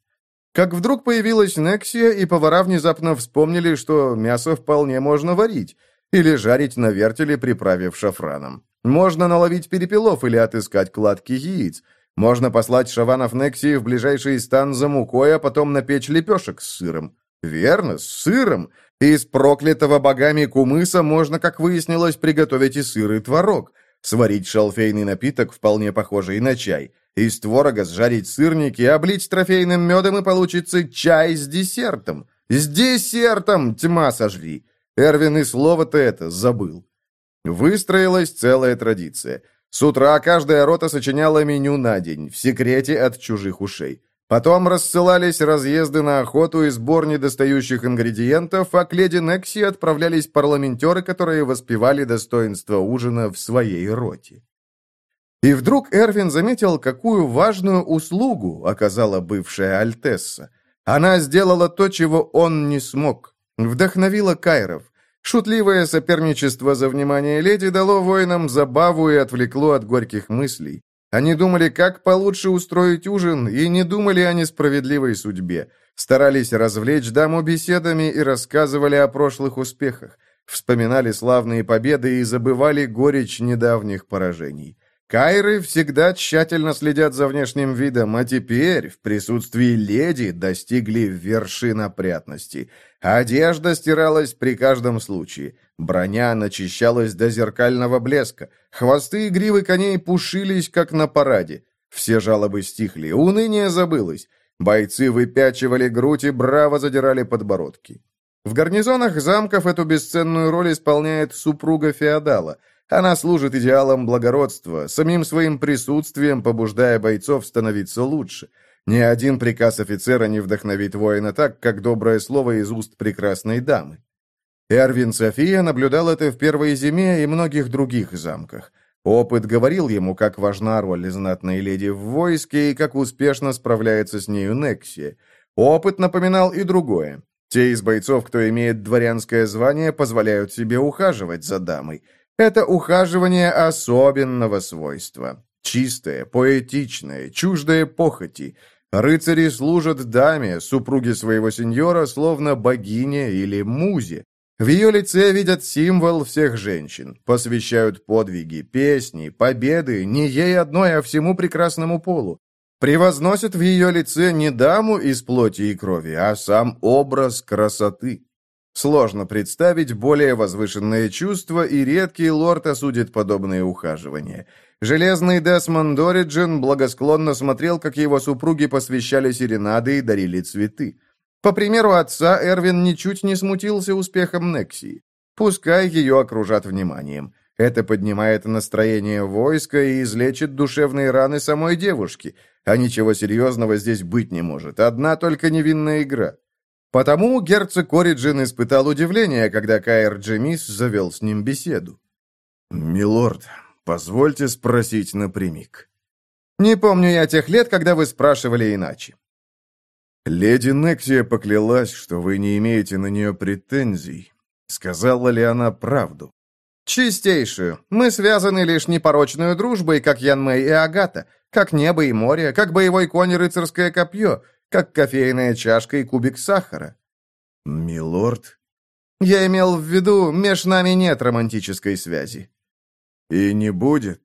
Как вдруг появилась Нексия, и повара внезапно вспомнили, что мясо вполне можно варить, или жарить на вертеле, приправив шафраном. Можно наловить перепелов или отыскать кладки яиц. Можно послать шаванов Нексии в ближайший стан за мукой, а потом напечь лепешек с сыром. Верно, с сыром. Из проклятого богами кумыса можно, как выяснилось, приготовить и сыр, и творог. Сварить шалфейный напиток, вполне похожий на чай. Из творога сжарить сырники, облить трофейным медом, и получится чай с десертом. С десертом, тьма сожри. Эрвин и слово-то это забыл. Выстроилась целая традиция. С утра каждая рота сочиняла меню на день, в секрете от чужих ушей. Потом рассылались разъезды на охоту и сбор недостающих ингредиентов, а к леди Некси отправлялись парламентеры, которые воспевали достоинство ужина в своей роте. И вдруг Эрвин заметил, какую важную услугу оказала бывшая Альтесса. Она сделала то, чего он не смог. Вдохновила Кайров. Шутливое соперничество за внимание леди дало воинам забаву и отвлекло от горьких мыслей. Они думали, как получше устроить ужин, и не думали о несправедливой судьбе. Старались развлечь даму беседами и рассказывали о прошлых успехах. Вспоминали славные победы и забывали горечь недавних поражений. Кайры всегда тщательно следят за внешним видом, а теперь, в присутствии леди, достигли вершин опрятности. Одежда стиралась при каждом случае. Броня начищалась до зеркального блеска. Хвосты и гривы коней пушились, как на параде. Все жалобы стихли, уныние забылось. Бойцы выпячивали грудь и браво задирали подбородки. В гарнизонах замков эту бесценную роль исполняет супруга феодала – она служит идеалам благородства, самим своим присутствием побуждая бойцов становиться лучше. Ни один приказ офицера не вдохновит воина так, как доброе слово из уст прекрасной дамы. Эрвин София наблюдал это в первой зиме и многих других замках. Опыт говорил ему, как важна роль знатной леди в войске и как успешно справляется с нею Некси. Опыт напоминал и другое. Те из бойцов, кто имеет дворянское звание, позволяют себе ухаживать за дамой – это ухаживание особенного свойства. Чистое, поэтичное, чуждое похоти. Рыцари служат даме, супруге своего сеньора, словно богине или музе. В ее лице видят символ всех женщин, посвящают подвиги, песни, победы не ей одной, а всему прекрасному полу. Превозносят в ее лице не даму из плоти и крови, а сам образ красоты. Сложно представить более возвышенное чувство, и редкий лорд осудит подобные ухаживания. Железный Десмонд Ориджин благосклонно смотрел, как его супруги посвящали серенады и дарили цветы. По примеру отца, Эрвин ничуть не смутился успехом Нексии. Пускай ее окружат вниманием. Это поднимает настроение войска и излечит душевные раны самой девушки. А ничего серьезного здесь быть не может. Одна только невинная игра. Потому герцог Ориджин испытал удивление, когда Каэр Джемис завел с ним беседу. «Милорд, позвольте спросить напрямик». «Не помню я тех лет, когда вы спрашивали иначе». «Леди Нексия поклялась, что вы не имеете на нее претензий. Сказала ли она правду?» «Чистейшую. Мы связаны лишь непорочной дружбой, как Ян Мэй и Агата, как небо и море, как боевой конь и рыцарское копье, как кофейная чашка и кубик сахара». «Милорд?» «Я имел в виду, меж нами нет романтической связи». «И не будет?»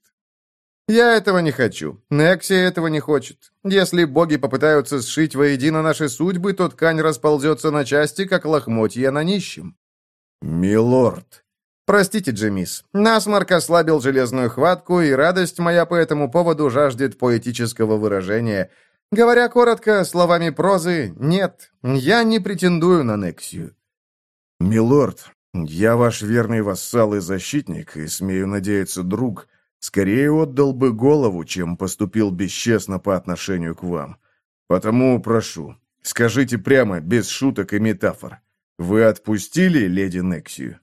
«Я этого не хочу. Нексия этого не хочет. Если боги попытаются сшить воедино наши судьбы, то ткань расползется на части, как лохмотья на нищем». «Милорд!» «Простите, Джемис, насморк ослабил железную хватку, и радость моя по этому поводу жаждет поэтического выражения. Говоря коротко, словами прозы, нет, я не претендую на Нексию». «Милорд, я ваш верный вассал и защитник, и, смею надеяться, друг, скорее отдал бы голову, чем поступил бесчестно по отношению к вам. Потому прошу, скажите прямо, без шуток и метафор, вы отпустили леди Нексию?»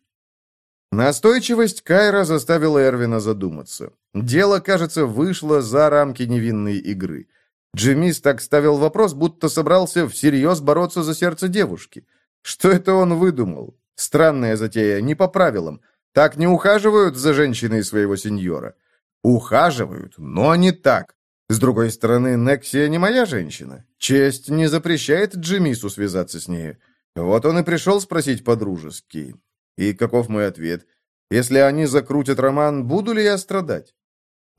Настойчивость Кайра заставила Эрвина задуматься. Дело, кажется, вышло за рамки невинной игры. Джимис так ставил вопрос, будто собрался всерьез бороться за сердце девушки. Что это он выдумал? Странная затея, не по правилам. Так не ухаживают за женщиной своего сеньора. Ухаживают, но не так. С другой стороны, Нексия не моя женщина. Честь не запрещает Джимису связаться с нею. Вот он и пришел спросить по-дружески. И каков мой ответ? Если они закрутят роман, буду ли я страдать?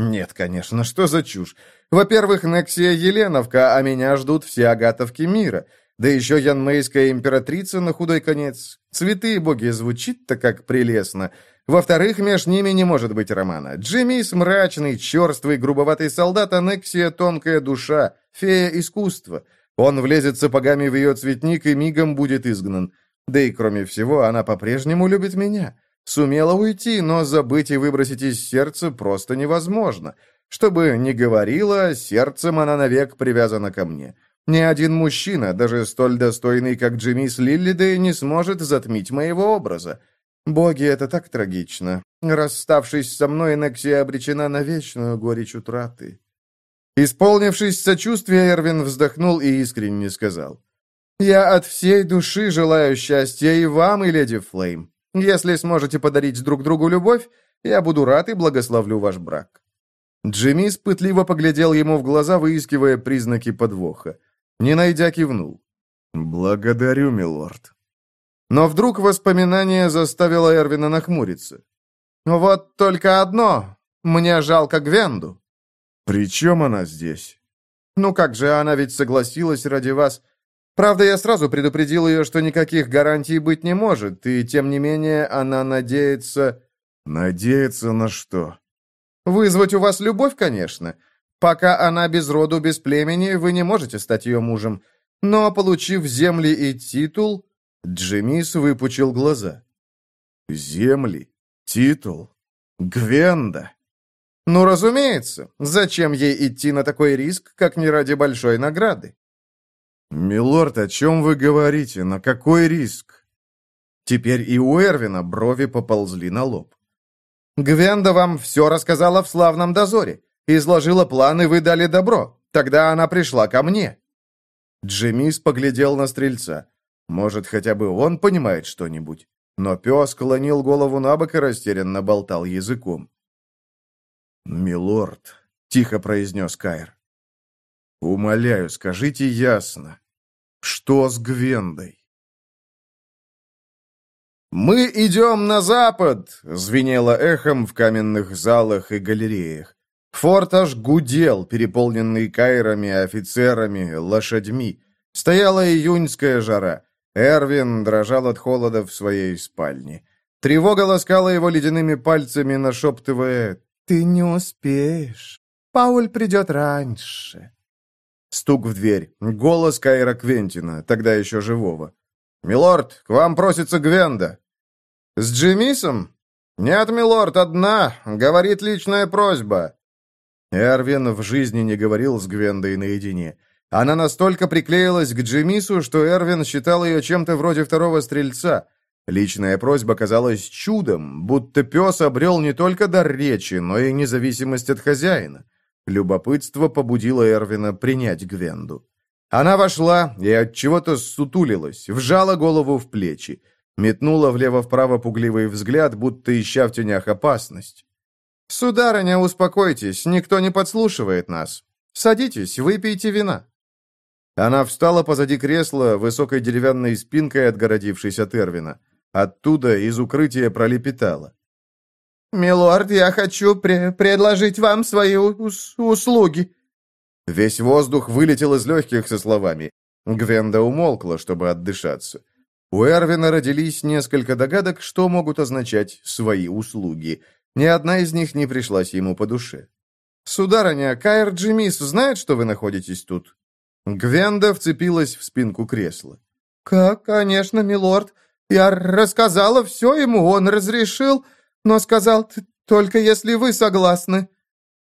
Нет, конечно, что за чушь? Во-первых, Нексия Еленовка, а меня ждут все агатовки мира. Да еще янмейская императрица на худой конец. Цветы, боги, звучит-то как прелестно. Во-вторых, меж ними не может быть романа. Джиммис мрачный, черствый, грубоватый солдат, а Нексия тонкая душа, фея искусства. Он влезет сапогами в ее цветник и мигом будет изгнан. Да и кроме всего, она по-прежнему любит меня. Сумела уйти, но забыть и выбросить из сердца просто невозможно. Что бы ни говорила, сердцем она навек привязана ко мне. Ни один мужчина, даже столь достойный, как Джимис Лиллидей, не сможет затмить моего образа. Боги, это так трагично. Расставшись со мной, Нексия обречена на вечную горечь утраты. Исполнившись сочувствия, Эрвин вздохнул и искренне сказал. Я от всей души желаю счастья и вам, и леди Флейм. Если сможете подарить друг другу любовь, я буду рад и благословлю ваш брак». Джимми пытливо поглядел ему в глаза, выискивая признаки подвоха. Не найдя, кивнул. «Благодарю, милорд». Но вдруг воспоминание заставило Эрвина нахмуриться. «Вот только одно. Мне жалко Гвенду». «При чем она здесь?» «Ну как же, она ведь согласилась ради вас. Правда, я сразу предупредил ее, что никаких гарантий быть не может, и тем не менее она надеется... Надеется на что? Вызвать у вас любовь, конечно. Пока она без роду, без племени, вы не можете стать ее мужем. Но, получив земли и титул... Джемис выпучил глаза. Земли? Титул? Гвенда? Ну, разумеется. Зачем ей идти на такой риск, как не ради большой награды? «Милорд, о чем вы говорите? На какой риск?» Теперь и у Эрвина брови поползли на лоб. «Гвенда вам все рассказала в славном дозоре. Изложила планы, вы дали добро. Тогда она пришла ко мне». Джемис поглядел на стрельца. Может, хотя бы он понимает что-нибудь. Но пес клонил голову на бок и растерянно болтал языком. «Милорд», — тихо произнес Кайр, — «умоляю, скажите ясно, что с Гвендой? «Мы идем на запад!» — звенело эхом в каменных залах и галереях. Форт аж гудел, переполненный кайрами, офицерами, лошадьми. Стояла июньская жара. Эрвин дрожал от холода в своей спальне. Тревога ласкала его ледяными пальцами, нашептывая «Ты не успеешь. Пауль придет раньше». Стук в дверь. Голос Кайра Квентина, тогда еще живого. «Милорд, к вам просится Гвенда». «С Джимисом?» «Нет, милорд, одна. Говорит личная просьба». Эрвин в жизни не говорил с Гвендой наедине. Она настолько приклеилась к Джимису, что Эрвин считал ее чем-то вроде второго стрельца. Личная просьба казалась чудом, будто пес обрел не только дар речи, но и независимость от хозяина. Любопытство побудило Эрвина принять Гвенду. Она вошла и от чего-то сутулилась, вжала голову в плечи, метнула влево-вправо пугливый взгляд, будто ища в тенях опасность. «Сударыня, успокойтесь, никто не подслушивает нас. Садитесь, выпейте вина». Она встала позади кресла, высокой деревянной спинкой отгородившись от Эрвина. Оттуда из укрытия пролепетала. «Милорд, я хочу пре предложить вам свои ус услуги». Весь воздух вылетел из легких со словами. Гвенда умолкла, чтобы отдышаться. У Эрвина родились несколько догадок, что могут означать «свои услуги». Ни одна из них не пришлась ему по душе. «Сударыня, Кайр Джимис знает, что вы находитесь тут?» Гвенда вцепилась в спинку кресла. «Как, конечно, милорд. Я рассказала все ему, он разрешил, но сказал, только если вы согласны».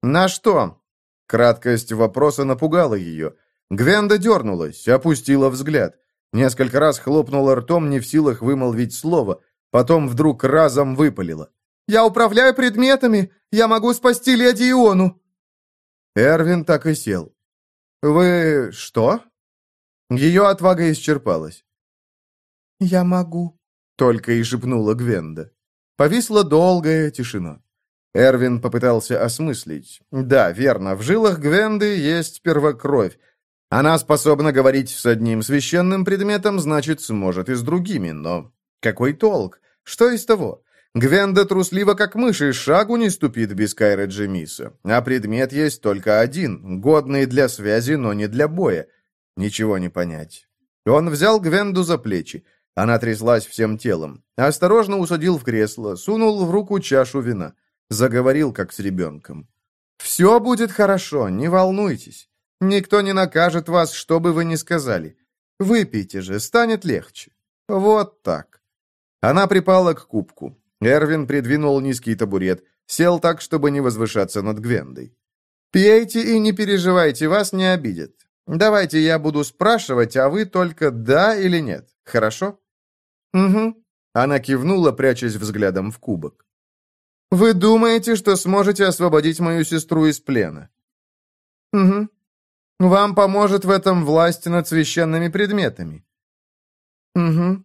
«На что?» Краткость вопроса напугала ее. Гвенда дернулась, опустила взгляд. Несколько раз хлопнула ртом, не в силах вымолвить слово. Потом вдруг разом выпалила. «Я управляю предметами! Я могу спасти леди Иону!» Эрвин так и сел. «Вы что?» Ее отвага исчерпалась. «Я могу», — только и шепнула Гвенда. Повисла долгая тишина. Эрвин попытался осмыслить. Да, верно, в жилах Гвенды есть первокровь. Она способна говорить с одним священным предметом, значит, сможет и с другими, но какой толк? Что из того? Гвенда труслива, как мышь, и шагу не ступит без Кайра Джемиса. А предмет есть только один, годный для связи, но не для боя. Ничего не понять. Он взял Гвенду за плечи. Она тряслась всем телом. Осторожно усадил в кресло, сунул в руку чашу вина. Заговорил, как с ребенком. «Все будет хорошо, не волнуйтесь. Никто не накажет вас, что бы вы ни сказали. Выпейте же, станет легче. Вот так». Она припала к кубку. Эрвин придвинул низкий табурет, сел так, чтобы не возвышаться над Гвендой. «Пейте и не переживайте, вас не обидят. Давайте я буду спрашивать, а вы только да или нет, хорошо?» «Угу». Она кивнула, прячась взглядом в кубок. «Вы думаете, что сможете освободить мою сестру из плена?» «Угу. Вам поможет в этом власть над священными предметами?» «Угу.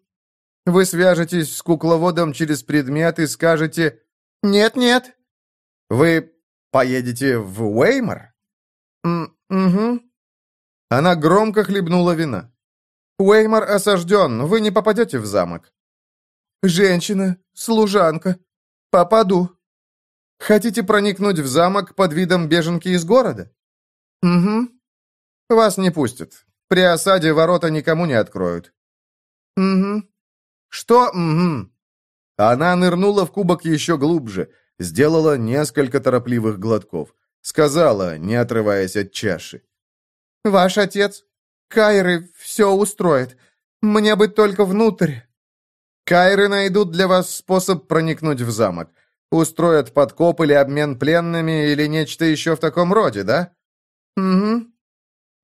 Вы свяжетесь с кукловодом через предмет и скажете «Нет-нет». Вы поедете в Уэймор? «Угу». Она громко хлебнула вина. «Уэймор осажден, вы не попадете в замок». «Женщина, служанка. Попаду». «Хотите проникнуть в замок под видом беженки из города?» «Угу». «Вас не пустят. При осаде ворота никому не откроют». «Угу». «Что? Угу». Она нырнула в кубок еще глубже, сделала несколько торопливых глотков. Сказала, не отрываясь от чаши. «Ваш отец, Кайры, все устроит. Мне бы только внутрь». «Кайры найдут для вас способ проникнуть в замок. Устроят подкоп или обмен пленными или нечто еще в таком роде, да?» «Угу».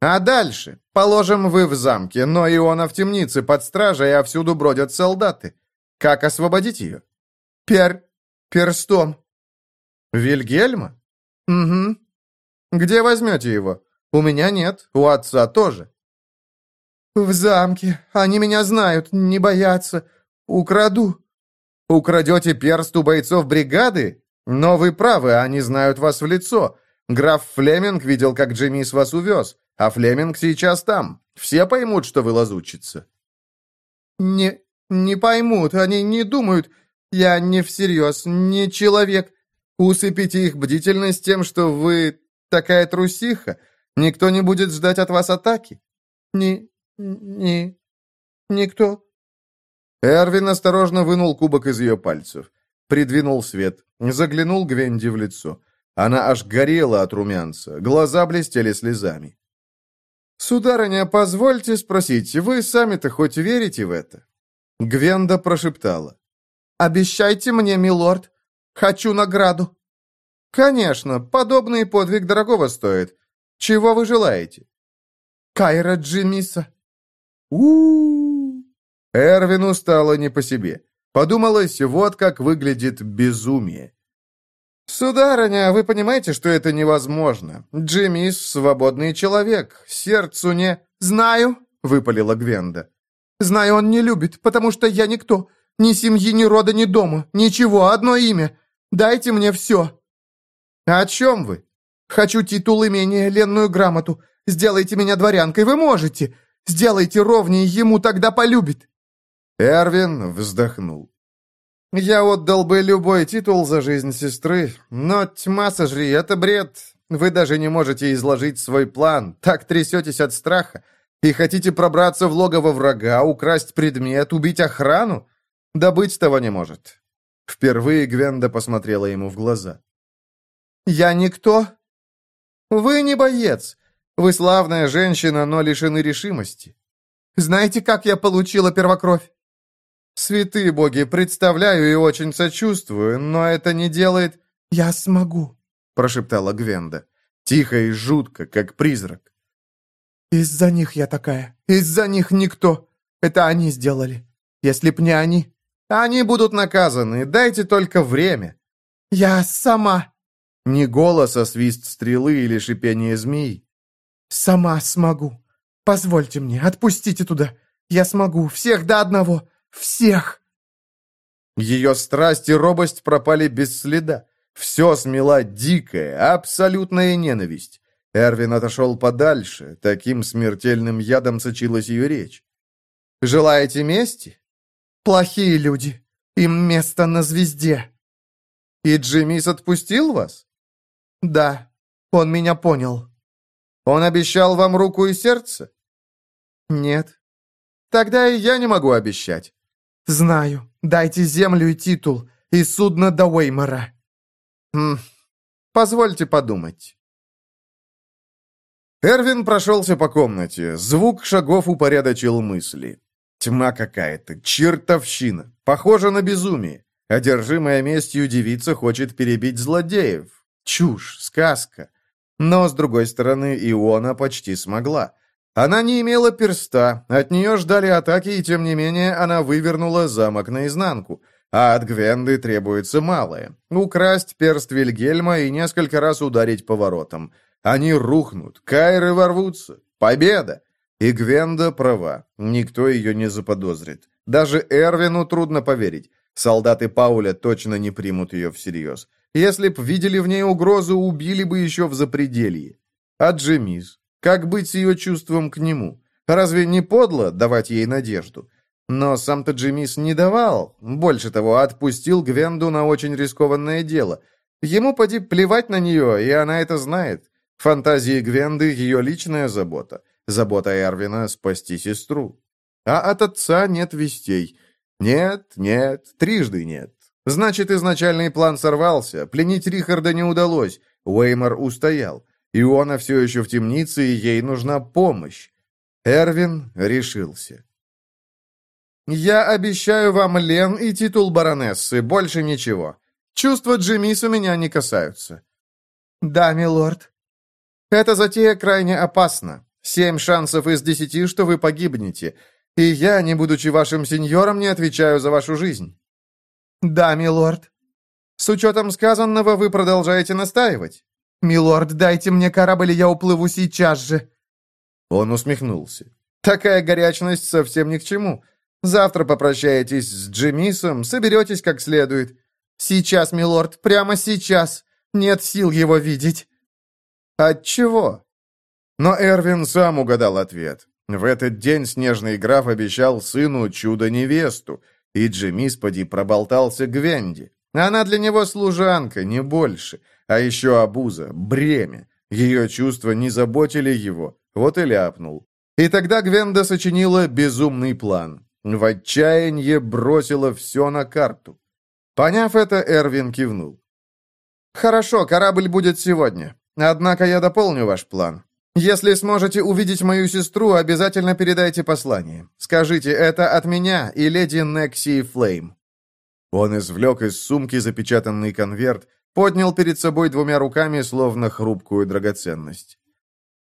«А дальше? Положим, вы в замке, но Иона в темнице под стражей, а всюду бродят солдаты. Как освободить ее?» «Пер... перстом». «Вильгельма?» «Угу». «Где возьмете его? У меня нет, у отца тоже». «В замке. Они меня знают, не боятся. Украду». «Украдете перст у бойцов бригады? Но вы правы, они знают вас в лицо. Граф Флеминг видел, как Джемис вас увез, а Флеминг сейчас там. Все поймут, что вы лазутчица». «Не... не поймут, они не думают. Я не всерьез, не человек. Усыпите их бдительность тем, что вы такая трусиха. Никто не будет ждать от вас атаки. Не... не... никто». Эрвин осторожно вынул кубок из ее пальцев. Придвинул свет, заглянул Гвенди в лицо. Она аж горела от румянца, глаза блестели слезами. «Сударыня, позвольте спросить, вы сами-то хоть верите в это?» Гвенда прошептала. «Обещайте мне, милорд. Хочу награду». «Конечно, подобный подвиг дорогого стоит. Чего вы желаете?» «Кайра Джимиса». У. Эрвину стало не по себе. Подумалось, вот как выглядит безумие. «Сударыня, вы понимаете, что это невозможно. Джимис — свободный человек, сердцу не...» «Знаю», — выпалила Гвенда. «Знаю, он не любит, потому что я никто. Ни семьи, ни рода, ни дома. Ничего, одно имя. Дайте мне все». «О чем вы?» «Хочу титул имения, ленную грамоту. Сделайте меня дворянкой, вы можете. Сделайте ровнее, ему тогда полюбит». Эрвин вздохнул. «Я отдал бы любой титул за жизнь сестры, но тьма сожри, это бред. Вы даже не можете изложить свой план, так трясетесь от страха. И хотите пробраться в логово врага, украсть предмет, убить охрану? Да быть того не может». Впервые Гвенда посмотрела ему в глаза. «Я никто?» «Вы не боец. Вы славная женщина, но лишены решимости. Знаете, как я получила первокровь?» Святые боги, представляю и очень сочувствую, но это не делает... Я смогу, прошептала Гвенда. Тихо и жутко, как призрак. Из-за них я такая. Из-за них никто. Это они сделали. Если б не они... Они будут наказаны, дайте только время. Я сама. Не голос, а свист стрелы или шипение змей. Сама смогу. Позвольте мне, отпустите туда. Я смогу, всех до одного. Всех!» Ее страсть и робость пропали без следа. Все смела дикая, абсолютная ненависть. Эрвин отошел подальше, таким смертельным ядом сочилась ее речь. «Желаете мести?» «Плохие люди. Им место на звезде». «И Джимис отпустил вас?» «Да, он меня понял». «Он обещал вам руку и сердце?» «Нет». «Тогда и я не могу обещать». «Знаю. Дайте землю и титул, и судно до Уэймора». «Хм, позвольте подумать». Эрвин прошелся по комнате. Звук шагов упорядочил мысли. Тьма какая-то, чертовщина. Похоже на безумие. Одержимая местью девица хочет перебить злодеев. Чушь, сказка. Но, с другой стороны, Иона почти смогла. Она не имела перста, от нее ждали атаки, и тем не менее она вывернула замок наизнанку. А от Гвенды требуется малое. Украсть перст Вильгельма и несколько раз ударить поворотом. Они рухнут, кайры ворвутся. Победа! И Гвенда права, никто ее не заподозрит. Даже Эрвину трудно поверить. Солдаты Пауля точно не примут ее всерьез. Если б видели в ней угрозу, убили бы еще в запределье. А Джемис? Как быть с ее чувством к нему? Разве не подло давать ей надежду? Но сам-то Джимис не давал. Больше того, отпустил Гвенду на очень рискованное дело. Ему поди плевать на нее, и она это знает. Фантазии Гвенды — ее личная забота. Забота Эрвина — спасти сестру. А от отца нет вестей. Нет, нет, трижды нет. Значит, изначальный план сорвался, пленить Рихарда не удалось, Уэймор устоял. Иона все еще в темнице, и ей нужна помощь. Эрвин решился. «Я обещаю вам Лен и титул баронессы, больше ничего. Чувства Джимиса меня не касаются». «Да, милорд». «Эта затея крайне опасна. Семь шансов из десяти, что вы погибнете. И я, не будучи вашим сеньором, не отвечаю за вашу жизнь». «Да, милорд». «С учетом сказанного вы продолжаете настаивать?» «Милорд, дайте мне корабль, и я уплыву сейчас же!» Он усмехнулся. «Такая горячность совсем ни к чему. Завтра попрощаетесь с Джемисом, соберетесь как следует». «Сейчас, милорд, прямо сейчас. Нет сил его видеть». «Отчего?» Но Эрвин сам угадал ответ. В этот день снежный граф обещал сыну чудо-невесту, и Джемис поди проболтался Гвенди. Она для него служанка, не больше. А еще обуза, бремя. Ее чувства не заботили его, вот и ляпнул. И тогда Гвенда сочинила безумный план. В отчаянии бросила все на карту. Поняв это, Эрвин кивнул. «Хорошо, корабль будет сегодня. Однако я дополню ваш план. Если сможете увидеть мою сестру, обязательно передайте послание. Скажите, это от меня и леди Некси Флейм». Он извлек из сумки запечатанный конверт, поднял перед собой двумя руками, словно хрупкую драгоценность.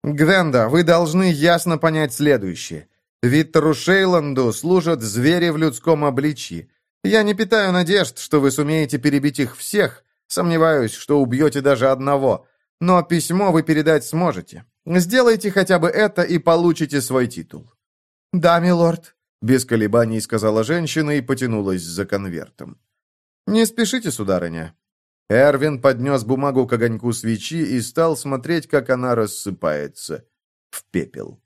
«Гвенда, вы должны ясно понять следующее. Виттеру Шейланду служат звери в людском обличье. Я не питаю надежд, что вы сумеете перебить их всех. Сомневаюсь, что убьете даже одного. Но письмо вы передать сможете. Сделайте хотя бы это и получите свой титул». «Да, милорд», — без колебаний сказала женщина и потянулась за конвертом. «Не спешите, сударыня». Эрвин поднес бумагу к огоньку свечи и стал смотреть, как она рассыпается в пепел.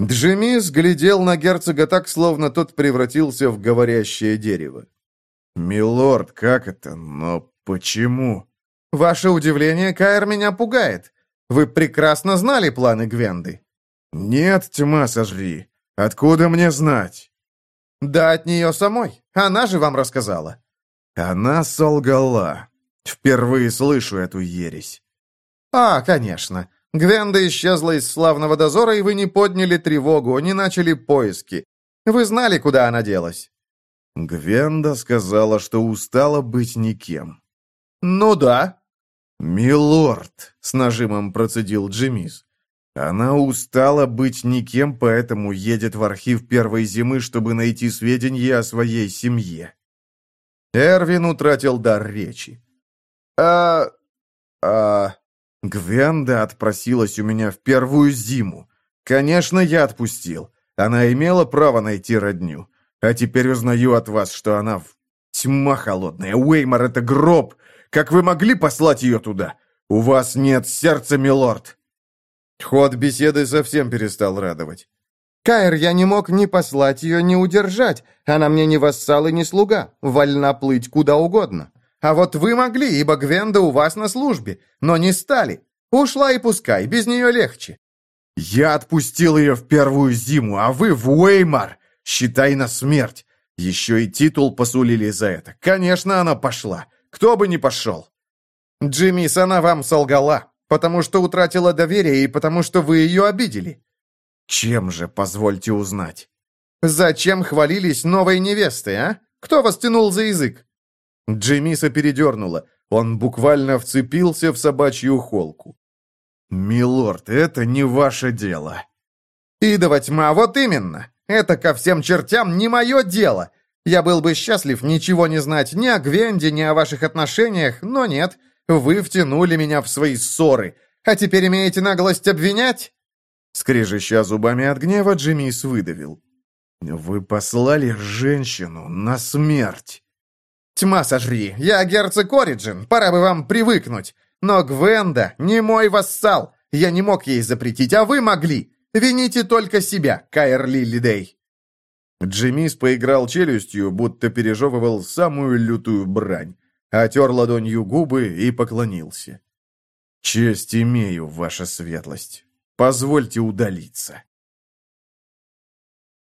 Джимис глядел на герцога так, словно тот превратился в говорящее дерево. «Милорд, как это? Но почему?» «Ваше удивление, Каэр, меня пугает. Вы прекрасно знали планы Гвенды». «Нет, тьма сожри. Откуда мне знать?» «Да от нее самой. Она же вам рассказала». «Она солгала. Впервые слышу эту ересь». «А, конечно. Гвенда исчезла из славного дозора, и вы не подняли тревогу, не начали поиски. Вы знали, куда она делась?» Гвенда сказала, что устала быть никем. «Ну да». «Милорд», — с нажимом процедил Джимис. «Она устала быть никем, поэтому едет в архив первой зимы, чтобы найти сведения о своей семье». Эрвин утратил дар речи. «А... а...» Гвенда отпросилась у меня в первую зиму. Конечно, я отпустил. Она имела право найти родню. А теперь узнаю от вас, что она в... Тьма холодная. Уэймор — это гроб. Как вы могли послать ее туда? У вас нет сердца, милорд. Ход беседы совсем перестал радовать. «Кайр, я не мог ни послать ее, ни удержать. Она мне не вассал и не слуга. Вольна плыть куда угодно. А вот вы могли, ибо Гвенда у вас на службе, но не стали. Ушла и пускай, без нее легче». «Я отпустил ее в первую зиму, а вы в Уэймар. Считай на смерть. Еще и титул посулили за это. Конечно, она пошла. Кто бы не пошел». «Джиммис, она вам солгала, потому что утратила доверие и потому что вы ее обидели». «Чем же, позвольте узнать?» «Зачем хвалились новой невестой, а? Кто вас тянул за язык?» Джимиса передернуло. Он буквально вцепился в собачью холку. «Милорд, это не ваше дело». «Идова тьма, вот именно! Это ко всем чертям не мое дело! Я был бы счастлив ничего не знать ни о Гвенде, ни о ваших отношениях, но нет, вы втянули меня в свои ссоры, а теперь имеете наглость обвинять?» Скрежеща зубами от гнева, Джимис выдавил. «Вы послали женщину на смерть!» «Тьма сожри! Я герцог Ориджин, пора бы вам привыкнуть! Но Гвенда не мой вассал! Я не мог ей запретить, а вы могли! Вините только себя, Кайр Лилидей!» Джимис поиграл челюстью, будто пережевывал самую лютую брань, отер ладонью губы и поклонился. «Честь имею, ваша светлость. Позвольте удалиться».